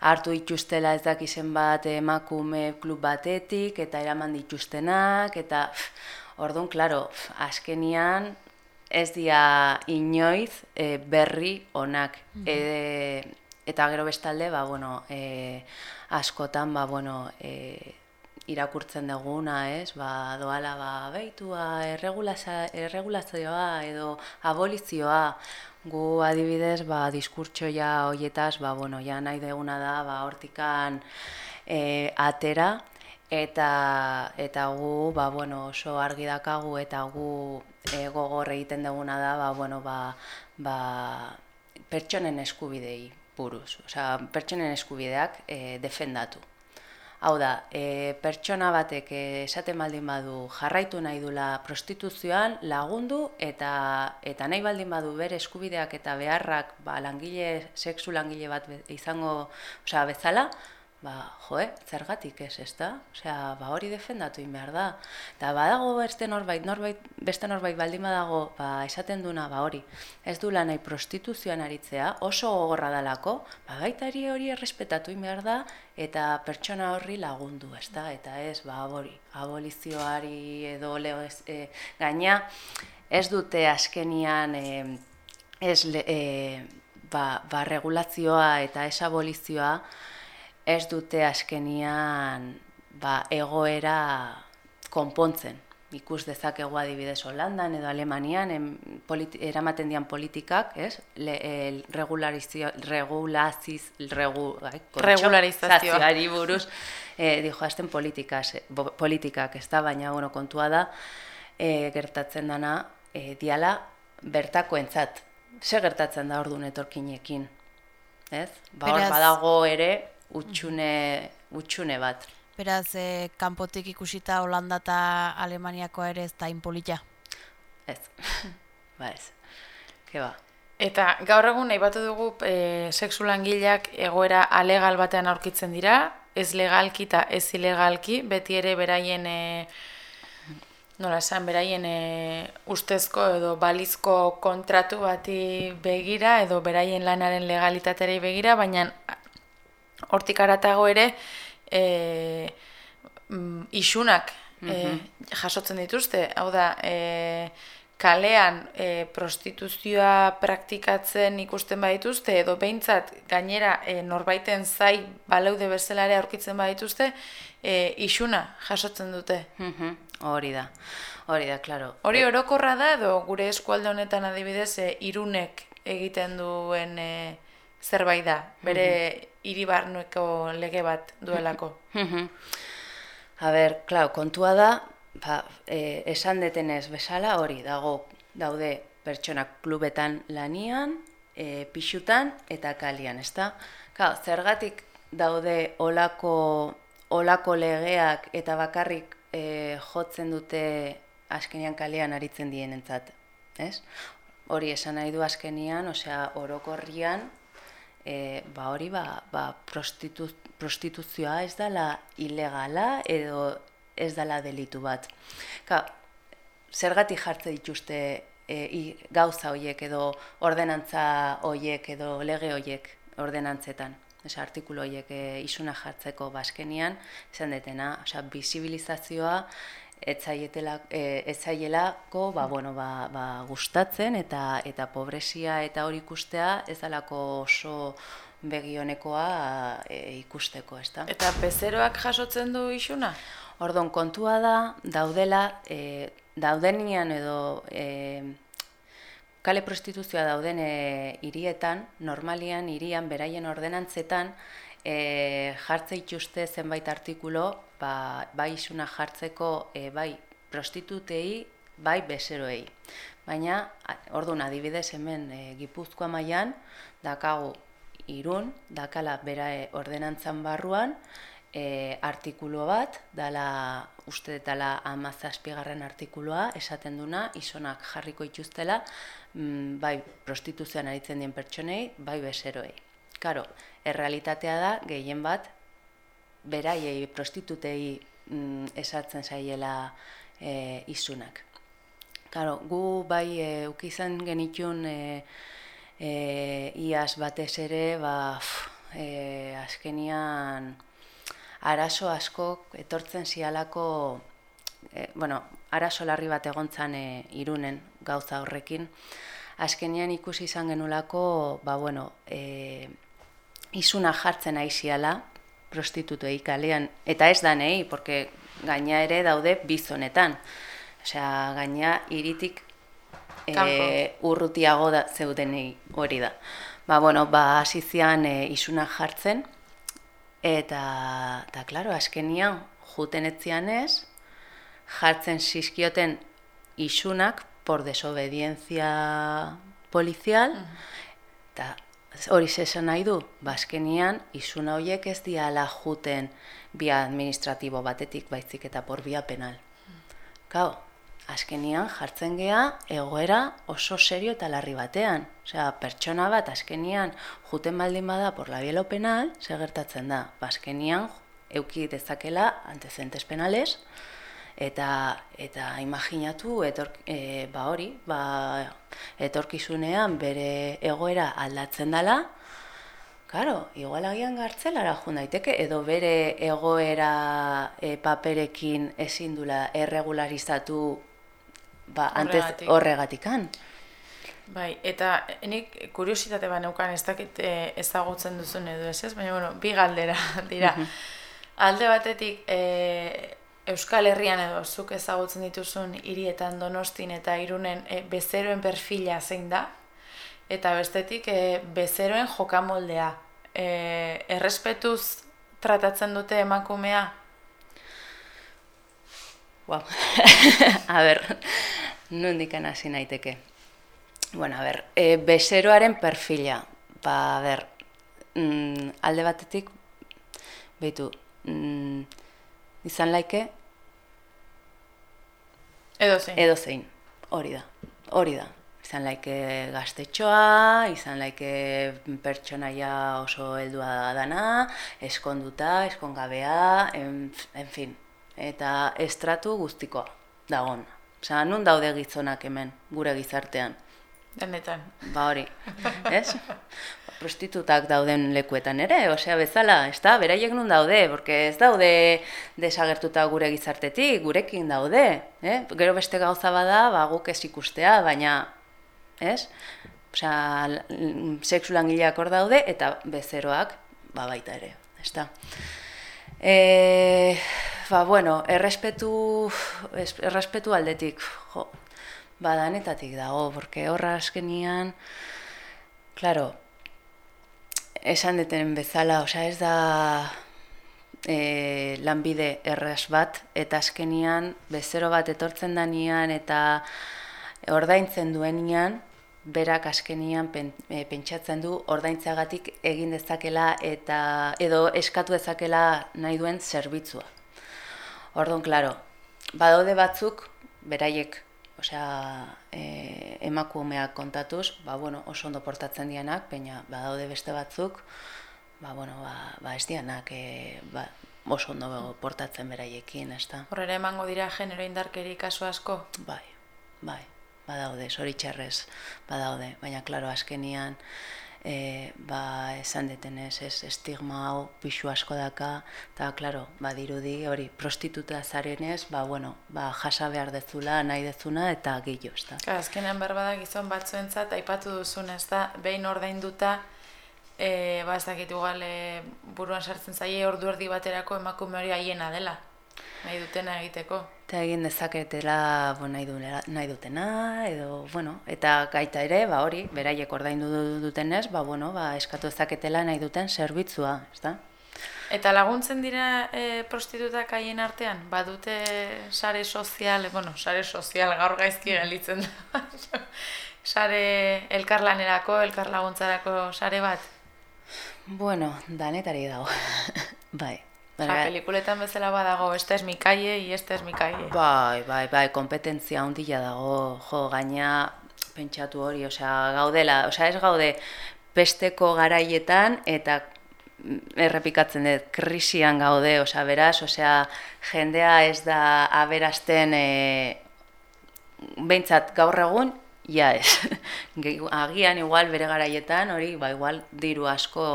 hartu itxustela ez dakizen bat emakume klub batetik eta eraman dituztenak eta ordun claro, askenian ez dia inoiz e, berri onak. Mm eta gero bestalde, ba, bueno, e, askotan, ba, bueno, e, irakurtzen duguna, ez? Ba, doala ba beitua erregulazioa edo abolizioa gu adibidez ba diskurtso ja hoietaz ba bueno, ja nahi deguna da ba hortikan e, atera eta eta gu ba bueno, oso argi dakagu eta gu e, gogor egiten duguna da ba bueno, ba, ba pertsonen eskubidei buruz, osea pertsonen eskubideak e, defendatu. Hau da, e, pertsona batek esaten baldin badu jarraitu nahi dula prostituzioan lagundu eta eta nahi baldin badu bere eskubideak eta beharrak ba, langile, sexu langile bat izango osea, bezala, ba, jo, eh, zergatik ez, ez da? Osea, ba, hori defendatu in behar da. Eta badago beste norbait, norbait, beste norbait baldin badago, ba, esaten duna, ba, hori, ez du nahi prostituzioan aritzea, oso gogorra dalako, ba, baitari hori errespetatu in behar da, eta pertsona horri lagundu, ez da? Eta ez, ba, hori, abolizioari edo leo ez, e, gaina, ez dute askenian, e, ez, e, ba, ba, regulazioa eta ez abolizioa, ez dute askenian ba, egoera konpontzen. Ikus dezakegu adibidez Holandan edo Alemanian en, eramaten dian politikak, ez? Le, el, regularizio, regulaziz, regu, ai, regularizazioari buruz, eh, dijo, hasten politikak, politikak, ez da, baina bueno, kontua da, eh, gertatzen dana, eh, diala bertako entzat. Ze gertatzen da orduan etorkinekin? Ez? Ba, hor badago ere, utxune, utxune bat. Beraz, e, kanpotik ikusita Holanda eta Alemaniako ere ez da inpolita? Ez, [LAUGHS] ba ez, ke ba. Eta gaur egun nahi batu dugu e, sexu langileak egoera alegal batean aurkitzen dira, ez legalki eta ez ilegalki, beti ere beraien, e, nola esan, beraien e, ustezko edo balizko kontratu bati begira, edo beraien lanaren legalitaterei begira, baina hortik aratago ere e, isunak e, jasotzen dituzte, hau da, e, kalean e, prostituzioa praktikatzen ikusten badituzte, edo behintzat gainera e, norbaiten zai baleude bezalare aurkitzen badituzte, e, isuna jasotzen dute. Hori da, hori da, klaro. Hori orokorra da, edo gure eskualde honetan adibidez, e, irunek egiten duen e, zerbait da, bere iribarnueko lege bat duelako. A ber, klau, kontua da, ba, e, esan detenez bezala hori dago daude pertsonak klubetan lanian, e, pixutan eta kalian, ezta? Klau, zergatik daude olako, olako legeak eta bakarrik e, jotzen dute askenean kalian aritzen dienentzat, ez? Hori esan nahi du askenian, osea, orokorrian, e, ba hori ba, ba prostitu, prostituzioa ez dela ilegala edo ez dela delitu bat. Ka, zergatik jartze dituzte e, i, gauza hoiek edo ordenantza hoiek edo lege hoiek ordenantzetan. Esa artikulu horiek e, isuna jartzeko baskenian, esan detena, osea, bisibilizazioa etzaielako ba, bueno, ba, ba, gustatzen eta eta pobresia eta hori ikustea ez dalako oso begionekoa e, ikusteko, ezta? Eta bezeroak jasotzen du isuna? Ordon kontua da, daudela, e, daudenian edo e, kale prostituzioa dauden e, hirietan, normalian hirian beraien ordenantzetan, e, jartze itxuste zenbait artikulo, ba, bai isuna jartzeko e, bai prostitutei, bai bezeroei. Baina, orduan adibidez hemen e, Gipuzkoa mailan dakagu irun, dakala bera e, ordenantzan barruan, e, artikulu bat, dala uste dela amazazpigarren artikuloa, esaten duna, izonak jarriko ituztela, mm, bai prostituzioan aritzen dien pertsonei, bai bezeroei. Karo, errealitatea da, gehien bat, beraiei prostitutei mm, esatzen zaiela e, izunak. Karo, gu bai e, ukizan genitun e, e, iaz batez ere, ba, e, azkenian arazo asko etortzen zialako, e, bueno, arazo larri bat egontzan e, irunen gauza horrekin, azkenian ikusi izan genulako, ba, bueno, e, izuna jartzen aiziala, prostitutuei kalean, eta ez da nahi, porque gaina ere daude bizonetan. Osea, gaina iritik e, urrutiago da zeudenei hori da. Ba, bueno, ba, asizian e, isuna jartzen, eta, eta klaro, askenian, juten etzian ez, jartzen zizkioten isunak por desobedientzia polizial, eta hori zesan nahi du, bazkenian, ba, izuna horiek ez diala juten bia administratibo batetik baizik eta por bia penal. Gau, azkenian jartzen gea egoera oso serio eta larri batean. Osea, pertsona bat azkenian juten baldin bada por la bielo penal, segertatzen da, bazkenian ba, euki dezakela antecedentes penales, eta eta imaginatu etor, e, ba hori, ba, etorkizunean bere egoera aldatzen dela, Claro, igual agian gartzelara jo daiteke edo bere egoera e, paperekin ezin dula erregularizatu ba horregatik. horregatikan. Bai, eta nik kuriositate ba neukan ez dakit e, ezagutzen duzun edo ez ez, baina bueno, bi galdera [LAUGHS] dira. Alde batetik, e, Euskal Herrian edo zuk ezagutzen dituzun hirietan Donostin eta Irunen e, bezeroen perfila zein da? Eta bestetik e, bezeroen jokamoldea. E, errespetuz tratatzen dute emakumea? Wow. [LAUGHS] a ber, nondikan hasi naiteke. Bueno, a ber, e, bezeroaren perfila. Ba, a ber, mm, alde batetik, behitu, mm, izan laike? Edo zein. Edo zein. Hori da. Hori da. Izan laike gaztetxoa izan laike pertsonaia oso heldua dana eskonduta eskongabea en, en fin. Eta estratu guztikoa dagon Osea, nun daude gizonak hemen, gure gizartean. Denetan. Ba hori, [LAUGHS] ez? Prostitutak dauden lekuetan ere, osea bezala, ez da, beraiek nun daude, porque ez daude desagertuta gure gizartetik, gurekin daude, eh? gero beste gauza bada, ba, guk ez ikustea, baina, ez? Osea, sexu langileak hor daude, eta bezeroak, ba, baita ere, ez da. E, ba, bueno, errespetu, errespetu aldetik, jo, badanetatik dago, porque horra askenian, claro, esan deten bezala, osea ez da e, lanbide erraz bat, eta azkenian bezero bat etortzen danian eta ordaintzen duenian, berak azkenian pen, e, pentsatzen du ordaintzagatik egin dezakela eta edo eskatu dezakela nahi duen zerbitzua. Orduan, klaro, badaude batzuk, beraiek osea, e, emakumeak kontatuz, ba, bueno, oso ondo portatzen dianak, baina badaude beste batzuk, ba, bueno, ba, ba ez dianak e, ba, oso ondo portatzen beraiekin, ez da. Horrela emango dira genero indarkeri kasu asko? Bai, bai, badaude, zoritxarrez badaude, baina, klaro, azkenian, e, ba, esan detenez, ez estigma hau pixu asko daka, eta, klaro, ba, dirudi, hori, prostituta zarenez, ba, bueno, ba, jasa behar dezula, nahi dezuna, eta gehiago, ez da. azkenean berbada gizon batzuentzat, aipatu duzun, ez da, behin ordainduta, e, ba, ez dakit, igual, e, buruan sartzen zaie, ordu erdi baterako emakume hori haiena dela. Nahi dutena egiteko. Eta egin dezaketela bo, nahi, dutena, nahi dutena, edo, bueno, eta gaita ere, ba hori, beraiek ordaindu dutenez, ba, bueno, ba, eskatu dezaketela nahi duten zerbitzua, ez da? Eta laguntzen dira e, prostitutak haien artean? Badute sare sozial, bueno, sare sozial gaur gaizki gelditzen da. [LAUGHS] sare elkarlanerako, elkarlaguntzarako sare bat? Bueno, danetari dago. [LAUGHS] bai. Osa, pelikuletan bezala badago, este es mi calle y este es mi calle. Bai, bai, bai, kompetentzia handia dago, jo, gaina pentsatu hori, osea, gaudela, osea, ez gaude pesteko garaietan eta errepikatzen dut, krisian gaude, osea, beraz, osea, jendea ez da aberasten e, behintzat gaur egun, ja ez. [LAUGHS] Agian igual bere garaietan, hori, ba, igual diru asko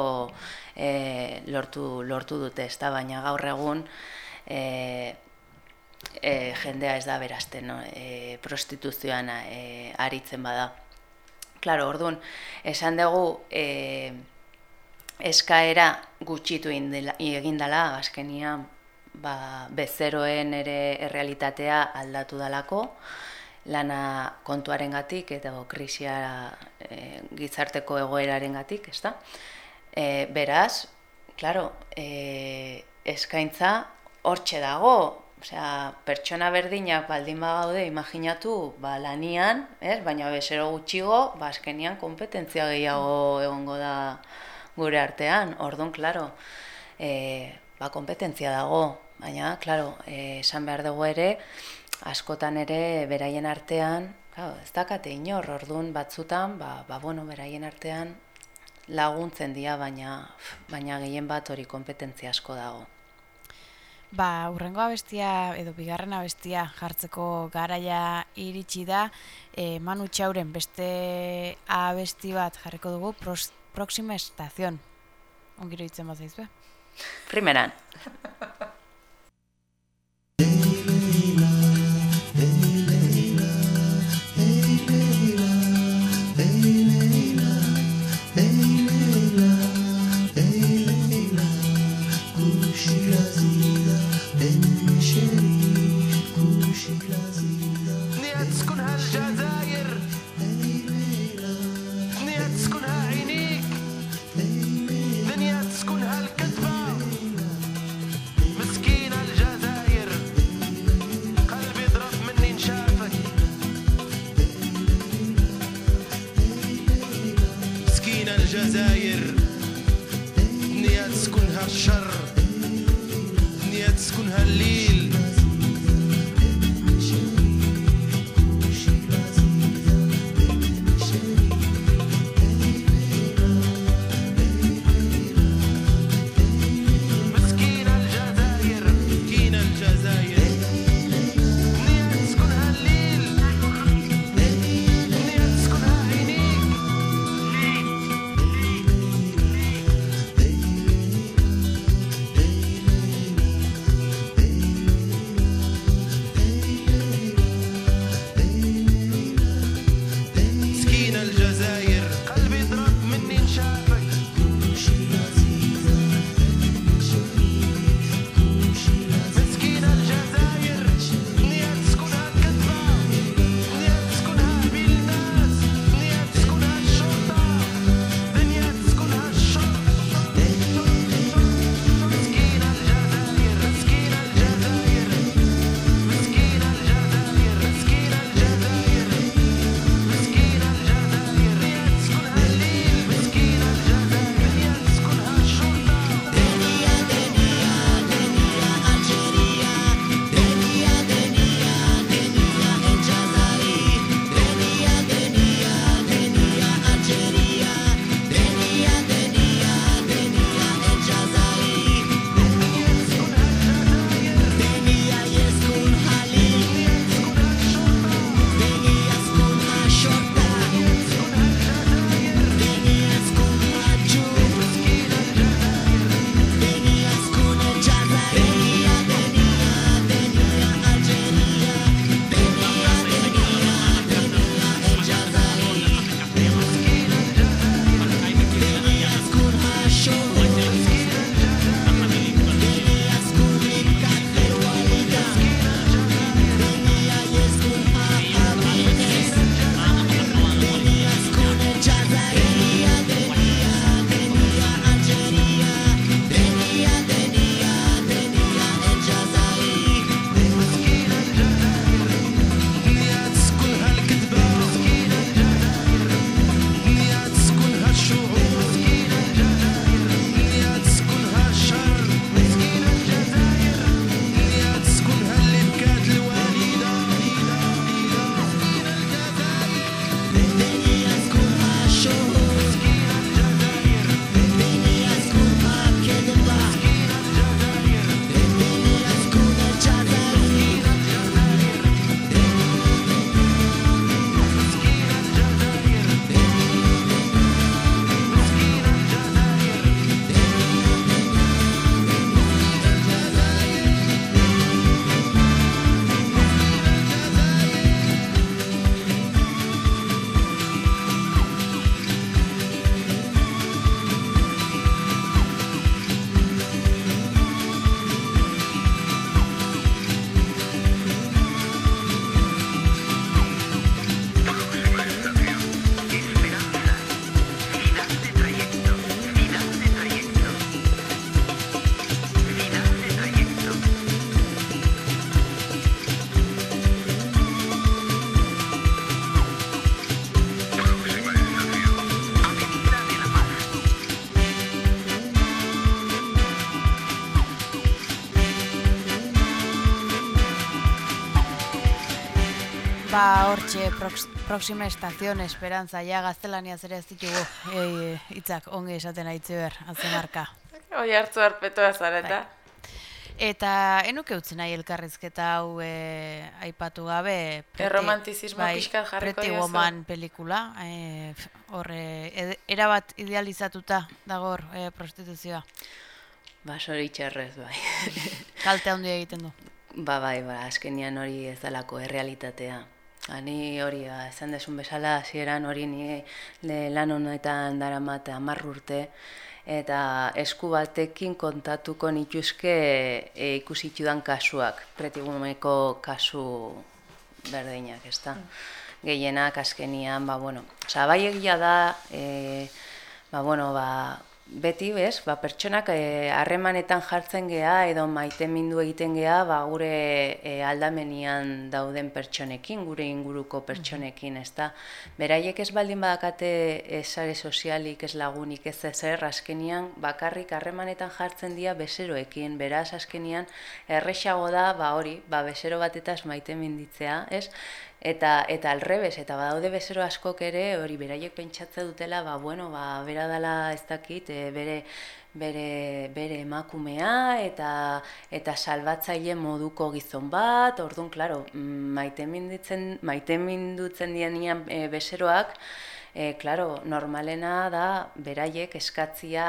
e, lortu, lortu dute, ez da, baina gaur egun e, e, jendea ez da berazten, no? e, prostituzioan e, aritzen bada. Claro, orduan, esan dugu e, eskaera gutxitu egin dela, ba, bezeroen ere errealitatea aldatu dalako, lana kontuaren gatik eta krisia e, gizarteko egoeraren gatik, ez da? E, beraz, claro, e, eskaintza hortxe dago, Osea, pertsona berdinak baldin bagaude, imaginatu, ba, lanian, ez? baina bezero gutxigo, ba, azkenian kompetentzia gehiago egongo da gure artean. Orduan, klaro, e, ba, kompetentzia dago, baina, klaro, e, esan behar dugu ere, askotan ere, beraien artean, claro, ez dakate inor, orduan batzutan, ba, ba, bueno, beraien artean, laguntzen dira, baina baina gehien bat hori kompetentzia asko dago. Ba, urrengo abestia edo bigarren abestia jartzeko garaia iritsi da, e, Manu Txauren beste abesti bat jarriko dugu, pros, Proxima Estación. Ongiro itzen bat zaizue? Primeran. [LAUGHS] hortxe, prox, proxima estazion esperantza, ja gaztelania zere ez ditugu e, hitzak ongi esaten aitze ber, atzemarka. Oi hartzu arpetoa zareta. Bai. Eta enuke utzi nahi elkarrizketa hau e, aipatu gabe. Erromantizismo pixkat jarriko Pretty diozu. Woman pelikula. E, horre, ed- erabat idealizatuta dagor e, prostituzioa. Ba, zoritxarrez, bai. Kalte handia egiten du. Ba, bai, ba, azkenian hori ez dalako errealitatea. Ani hori, ba, esan desun bezala, hasieran hori ni le, lan honetan daramat hamar urte, eta esku batekin kontatuko nituzke e, ikusi dudan kasuak, pretigumeko kasu berdinak, ez da? Gehienak azkenian, ba, bueno, oza, bai egia da, e, ba, bueno, ba, beti, bez, ba, pertsonak eh, harremanetan jartzen gea edo maitemindu egiten gea ba, gure e, aldamenian dauden pertsonekin, gure inguruko pertsonekin, ez da. Beraiek ez baldin badakate e, sare sozialik, ez lagunik, ez ezer, azkenian bakarrik harremanetan jartzen dira bezeroekin, beraz azkenian errexago da, ba hori, ba bezero batetaz maiteminditzea, ez? Eta eta alrebes, eta badaude bezero askok ere hori beraiek pentsatze dutela, ba bueno, ba bera dala ez dakit, e, bere bere bere emakumea eta eta salbatzaile moduko gizon bat. Ordun, claro, maiteminditzen maitemindutzen dienean e, bezeroak E, claro, normalena da beraiek eskatzia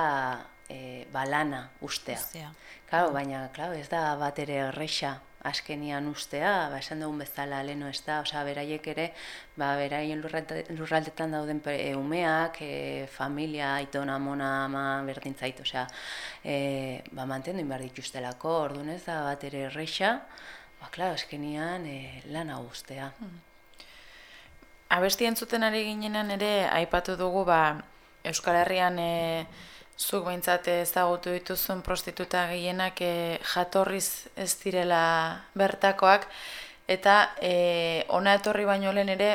e, balana ustea. Ostia. Claro, baina, claro, ez da bat ere erresa askenian ustea, ba, esan dugun bezala leno ez da, osea, beraiek ere, ba, beraien lurralde- lurraldetan dauden e, umeak, e, familia, aitona, mona, ama, berdin zait, osea, e, ba, mantendu behar dituztelako, orduan ez da bat ere erresa, ba, claro, askenian e, lan hau ustea. Abesti entzuten ari ginenan ere aipatu dugu ba Euskal Herrian e, zuk behintzat ezagutu dituzun prostituta gehienak e, jatorriz ez direla bertakoak eta e, ona etorri baino lehen ere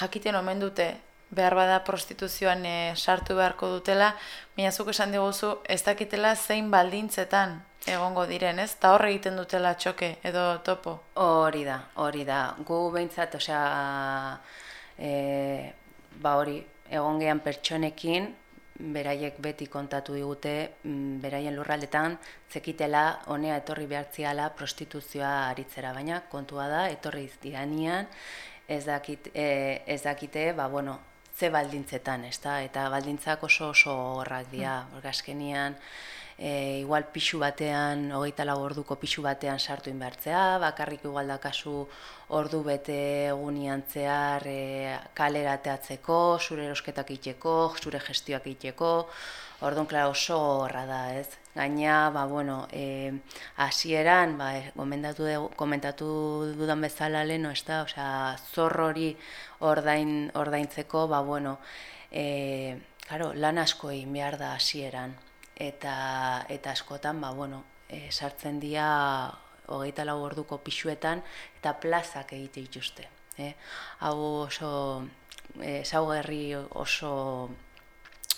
jakiten omen dute behar bada prostituzioan e, sartu beharko dutela, baina zuk esan diguzu ez dakitela zein baldintzetan egongo diren, ez? Ta horre egiten dutela txoke edo topo. Hori da, hori da. Gu behintzat, osea, e, ba hori, egon gehan pertsonekin, beraiek beti kontatu digute, mm, beraien lurraldetan, zekitela honea etorri behartziala prostituzioa aritzera, baina kontua da, etorri diranean, ez, dakit, e, ez dakite, ba, bueno, ze baldintzetan, ez da? Eta baldintzak oso oso horrak dira, mm. E, igual pixu batean, hogeita lau orduko pixu batean sartu inbertzea, bakarrik igual da kasu ordu bete egunian zehar e, kalera ateatzeko, zure erosketak itxeko, zure gestioak itxeko, orduan, klar, oso horra da, ez? Gaina, ba, bueno, e, hasieran, ba, e, komentatu, dugu- komentatu dudan bezala leno, ez da, osea, zor hori ordain, ordaintzeko, ba, bueno, e, claro, lan asko egin behar da hasieran eta eta askotan ba bueno, e, sartzen dira hogeita lau orduko pixuetan eta plazak egite dituzte. Eh? Hau oso e, ezaugarri oso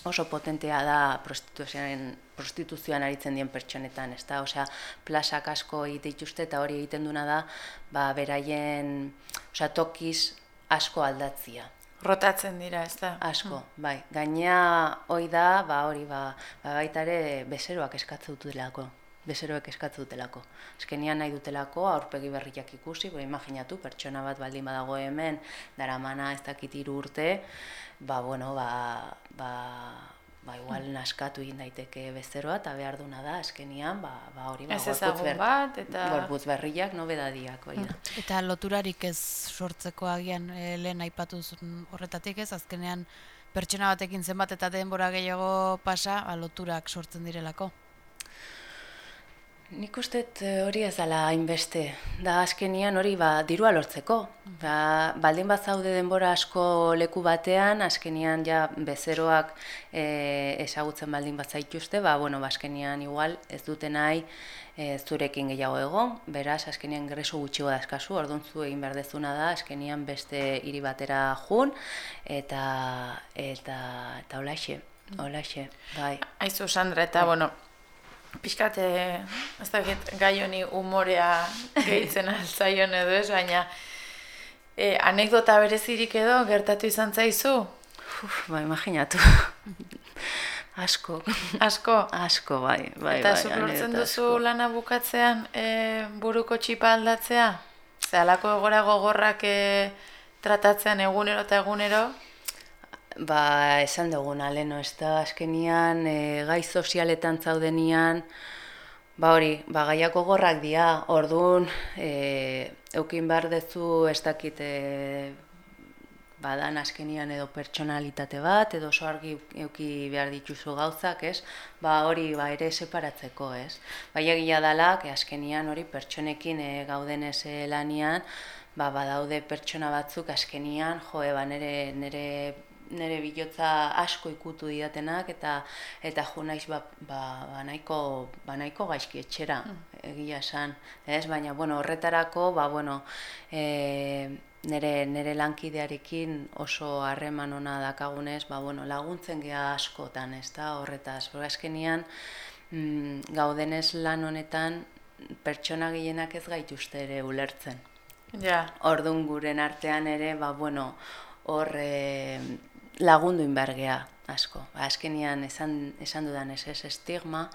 oso potentea da prostituzioaren prostituzioan aritzen dien pertsonetan, ez da? Osea, plazak asko egite dituzte eta hori egiten duna da, ba, beraien, osea, tokiz asko aldatzia. Rotatzen dira, ez da? Asko, bai. Gaina hoi da, ba hori ba, ba baita ere bezeroak eskatzen dutelako. Bezeroek eskatzen dutelako. Azkenian nahi dutelako aurpegi berriak ikusi, bo imaginatu pertsona bat baldin badago hemen, daramana ez dakit hiru urte, ba bueno, ba ba ba igual naskatu egin daiteke bezeroa eta behar duna da azkenian, ba ba hori ba Ez bat, eta- gorputz berriak nobedadiak hori da. Eta loturarik ez sortzeko agian e, lehen aipatu horretatik ez, azkenean pertsona batekin zenbat eta denbora gehiago pasa, ba, loturak sortzen direlako. Nik uste eh, hori ez dela hainbeste. Da azkenian hori ba, dirua lortzeko. Ba, baldin bat zaude denbora asko leku batean, azkenian ja bezeroak e, ezagutzen baldin bat zaituzte, ba, bueno, ba, azkenian igual ez dute nahi e, zurekin gehiago egon, beraz, azkenian greso gutxigo dazkazu, orduan zu egin behar dezuna da, azkenian beste hiri batera jun, eta, eta, eta holaxe, holaxe, bai. Aizu, Sandra, eta, bueno, pixkat, eh, ez dakit, gai honi umorea gehitzen [LAUGHS] altzaion edo ez, baina E, anekdota berezirik edo gertatu izan zaizu? Uf, ba, imaginatu. [LAUGHS] Asko. Asko? Asko, bai. bai Eta bai, zuk lortzen anekdota duzu asko. lana bukatzean e, buruko txipa aldatzea? Ze alako egora gogorrak e, tratatzean egunero eta egunero? Ba, esan duguna, leno, ez da, azkenian, e, gai sozialetan zaudenian, ba hori, ba, gaiako gorrak dira, orduan, e, eukin behar dezu, ez dakit, e, badan azkenian edo pertsonalitate bat, edo oso argi euki behar dituzu gauzak, ez? Ba hori ba ere separatzeko, ez? Bai egia dala, que azkenian hori pertsonekin e, gauden ez e, lanian, ba badaude pertsona batzuk azkenian, jo, ba nere, nere nere bilotza asko ikutu didatenak eta eta jo naiz ba, ba, ba nahiko ba nahiko gaizki etxera egia esan ez? Baina bueno horretarako ba bueno e, nere nere lankidearekin oso harreman ona dakagunez ba bueno laguntzen gea askotan ezta? Horretaz Porque azkenian mm, gaudenez lan honetan pertsona gehienak ez gaituzte ere ulertzen. Ja, Ordun guren artean ere, ba, bueno, hor e, lagundu inbergea asko. Ba, azkenian esan, esan dudan ez, ez estigma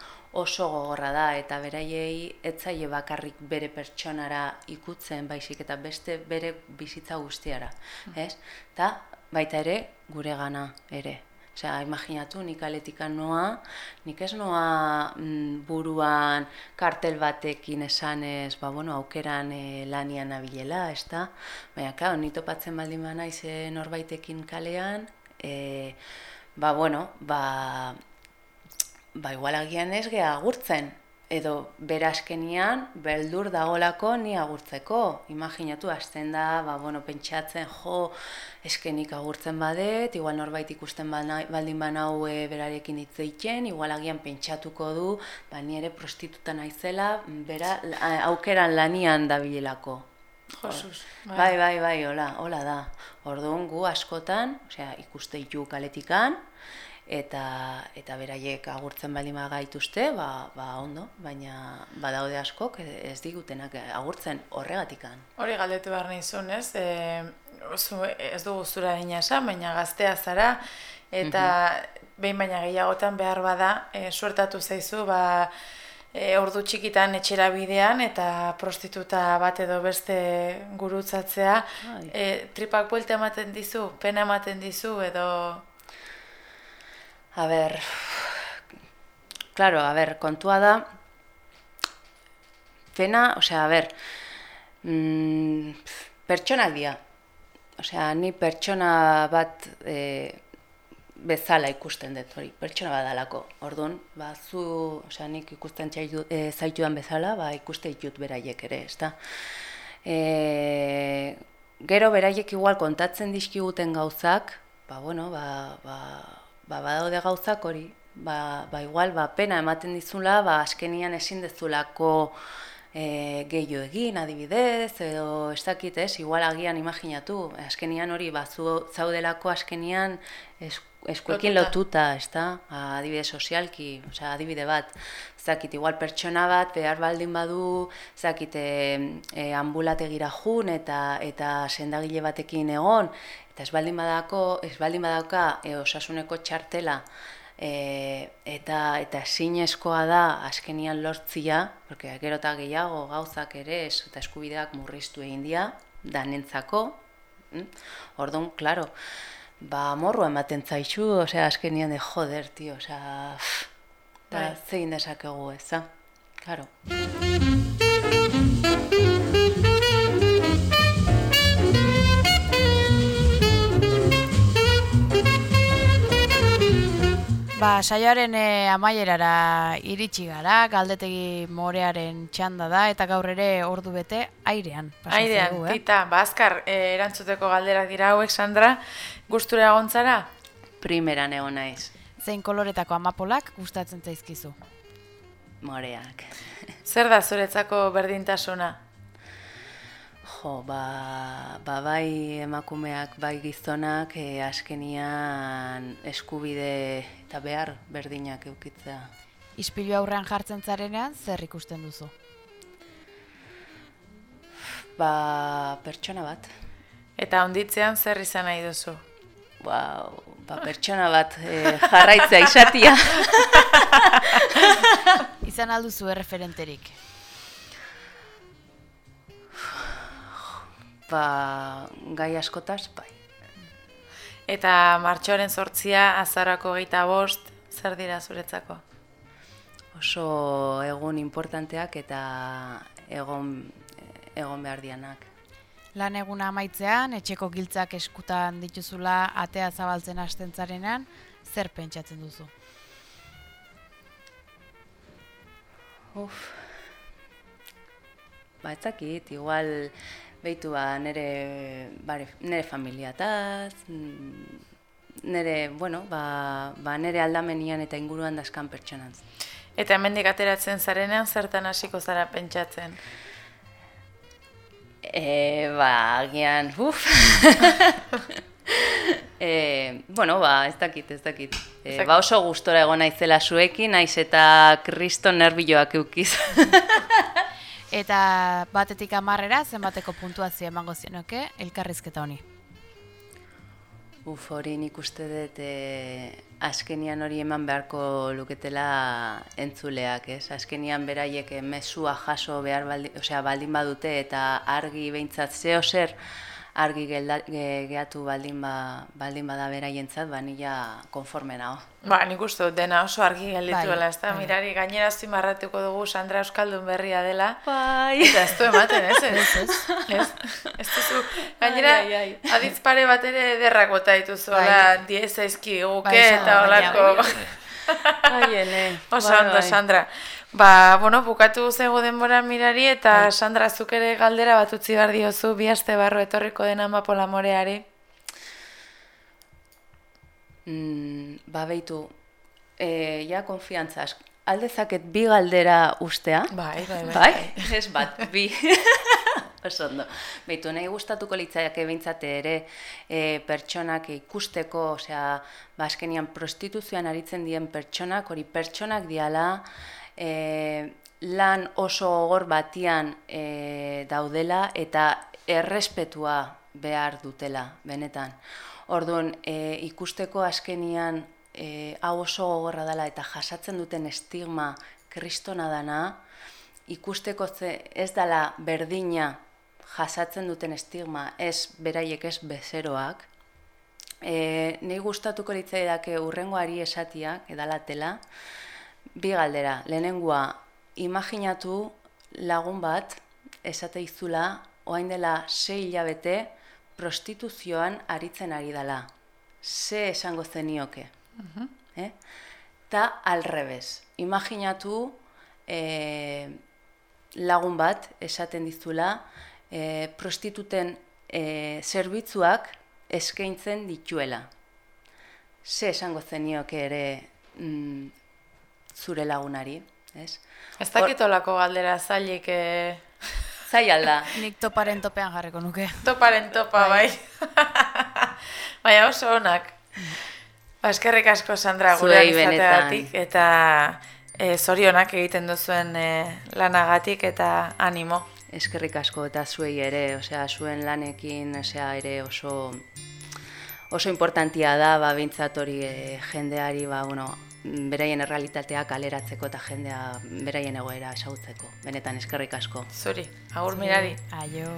oso gogorra da eta beraiei etzaile bakarrik bere pertsonara ikutzen baizik eta beste bere bizitza guztiara, ez? Ta baita ere gure gana ere. Osea, imaginatu, nik aletikan noa, nik ez noa mm, buruan kartel batekin esanez, ba, bueno, aukeran e, lanian nabilela, ez da? Baina, claro, ni topatzen baldin banaiz e, norbaitekin kalean, e, ba, bueno, ba, ba, igual agian ez gea agurtzen, edo berazkenian beldur dagolako ni agurtzeko. Imaginatu, hasten da, ba, bueno, pentsatzen, jo, eskenik agurtzen badet, igual norbait ikusten bana- baldin banau e, berarekin hitz egiten, igual agian pentsatuko du, ba, ni ere prostituta naizela, bera aukeran lanian dabilelako. Josuz. Bai, bai, bai, hola, hola da. Orduan gu askotan, osea, ikuste ditu kaletikan, eta eta beraiek agurtzen baldin gaituzte, ba, ba ondo, baina badaude askok ez digutenak agurtzen horregatikan. Hori galdetu behar nizun, ez? E, zu, ez dugu zura egina esan, baina gaztea zara, eta behin baina gehiagotan behar bada, e, suertatu zaizu, ba, e, ordu txikitan etxera bidean, eta prostituta bat edo beste gurutzatzea, e, tripak buelta ematen dizu, pena ematen dizu, edo... A ber, claro, a ber, kontua da, pena, osea, a ber, mm, pertsonak dira. Osea, ni pertsona bat e, bezala ikusten dut hori, pertsona badalako. Orduan, ba, zu, osea, nik ikusten txaitu, e, zaitudan bezala, ba, ikuste ditut beraiek ere, ezta? E, gero beraiek igual kontatzen dizkiguten gauzak, ba, bueno, ba, ba, ba, badaude gauzak hori, ba, ba igual, ba, pena ematen dizula, ba, askenian ezin dezulako e, gehiago egin, adibidez, edo ez dakit, ez, igual agian imaginatu, askenian hori, ba, zu, zaudelako askenian es, eskuekin Lotuta. ez da, adibide sozialki, osea, adibide bat, ez dakit, igual pertsona bat, behar baldin badu, ez dakit, e, e, ambulategira jun, eta, eta sendagile batekin egon, eta ez baldin badako, ez baldin badauka e, osasuneko txartela, e, eta eta ezinezkoa da azkenian lortzia, porque gero eta gehiago gauzak ere ez, eta eskubideak murriztu egin dira, danentzako, mm? Orduan, claro, ba, morro ematen zaizu, osea, azkenian de joder, tio, osea, pff, ba, Bai. zein dezakegu, ez da? Claro. Ba, saioaren e, amaierara iritsi gara, galdetegi morearen txanda da, eta gaur ere ordu bete airean. Aidean, zaigu, eh? tita, ba, azkar, e, erantzuteko galderak dira hauek, Sandra, gustura egontzara? Primeran egon naiz, Zein koloretako amapolak gustatzen zaizkizu. moreak. Zer da zuretzako berdintasuna? Jo, ba, ba bai emakumeak, bai gizonak, e, askenian eskubide eta behar berdinak eukitzea. Ispilu aurrean jartzen zarenean, zer ikusten duzu? Ba, pertsona bat. Eta onditzean zer izan nahi duzu? Ba, ba pertsona bat e, jarraitzea izatia. [LAUGHS] Izan alduzu erreferenterik? Ba, gai askotaz, bai. Eta martxoaren sortzia, azarako geita bost, zer dira zuretzako? Oso egun importanteak eta egon, egon behar dianak. Lan eguna amaitzean, etxeko giltzak eskutan dituzula atea zabaltzen hastentzarenan, zer pentsatzen duzu? Uf. Ba, ez dakit, igual behitu ba, nere, bare, nere familiataz, nere, bueno, ba, ba nere aldamenian eta inguruan daskan pertsonantz. Eta hemendik ateratzen zarenean zertan hasiko zara pentsatzen? E, ba, agian, uf. [LAUGHS] e, bueno, ba, ez dakit, ez dakit. E, ba, oso gustora egon naizela zuekin, naiz eta kristo nervioak eukiz. [LAUGHS] eta batetik amarrera, zenbateko puntuazio emango zionoke, elkarrizketa honi? Uf, hori nik uste dut e, askenian hori eman beharko luketela entzuleak, ez? Askenian beraiek mesua jaso behar baldin, osea, baldin badute eta argi behintzat zeo zer, argi gehatu baldin, ba, baldin bada beraientzat, ba nila konforme nago. Ba, nik uste dut dena oso argi geldituela, bai, ez da, bai. mirari, gainera zimarratuko dugu Sandra Euskaldun berria dela. Bai. Eta ez du ematen, ez, ez, [LAUGHS] ez, ez, ez duzu, gainera, ai, ai, ai. aditz pare bat ere derrak bota dituzu, bai. hola, diez guke bai, eta holako. Bai, ene. Oso bai, ondo, bai. Sandra. Ba, bueno, bukatu zego denbora mirari eta bai. Sandra zuk ere galdera bat utzi behar diozu bi aste barro etorriko den amapola moreari. Mm, ba, behitu, e, ja, konfiantza, aldezaket bi galdera ustea? Bai, bai, bai. Bai? [LAUGHS] Ez bat, bi. [LAUGHS] Oso ondo. Beitu, nahi gustatuko litzaiak ebintzate ere e, pertsonak ikusteko, osea, baskenian prostituzioan aritzen dien pertsonak, hori pertsonak diala, e, lan oso gogor batian e, daudela eta errespetua behar dutela, benetan. Orduan, e, ikusteko askenian e, hau oso gogorra dela eta jasatzen duten estigma kristona dana, ikusteko ze ez dela berdina jasatzen duten estigma, ez beraiek ez bezeroak, e, nahi gustatuko litzai dake urrengoari esatiak edalatela, Bi galdera, lehenengua, imaginatu lagun bat, esate izula, oain dela sei hilabete prostituzioan aritzen ari dela. Ze esango zenioke. Uh -huh. eh? Ta alrebez, imaginatu e, lagun bat, esaten dizula, e, prostituten e, zerbitzuak eskaintzen dituela. Ze esango zenioke ere mm, zure lagunari, ez? Ez dakitolako galdera zailik... E... Zai alda. [LAUGHS] Nik toparen topean jarreko nuke. Toparen topa, bai. [LAUGHS] bai, oso onak. Ba, eskerrik asko, Sandra, gure izateatik, eta e, zorionak egiten duzuen e, lanagatik, eta animo. Eskerrik asko, eta zuei ere, osea, zuen lanekin, osea, ere oso oso importantia da, ba, bintzat hori e, jendeari, ba, bueno, beraien errealitatea kaleratzeko eta jendea beraien egoera esagutzeko. Benetan eskerrik asko. Zuri, agur mirari. Aio.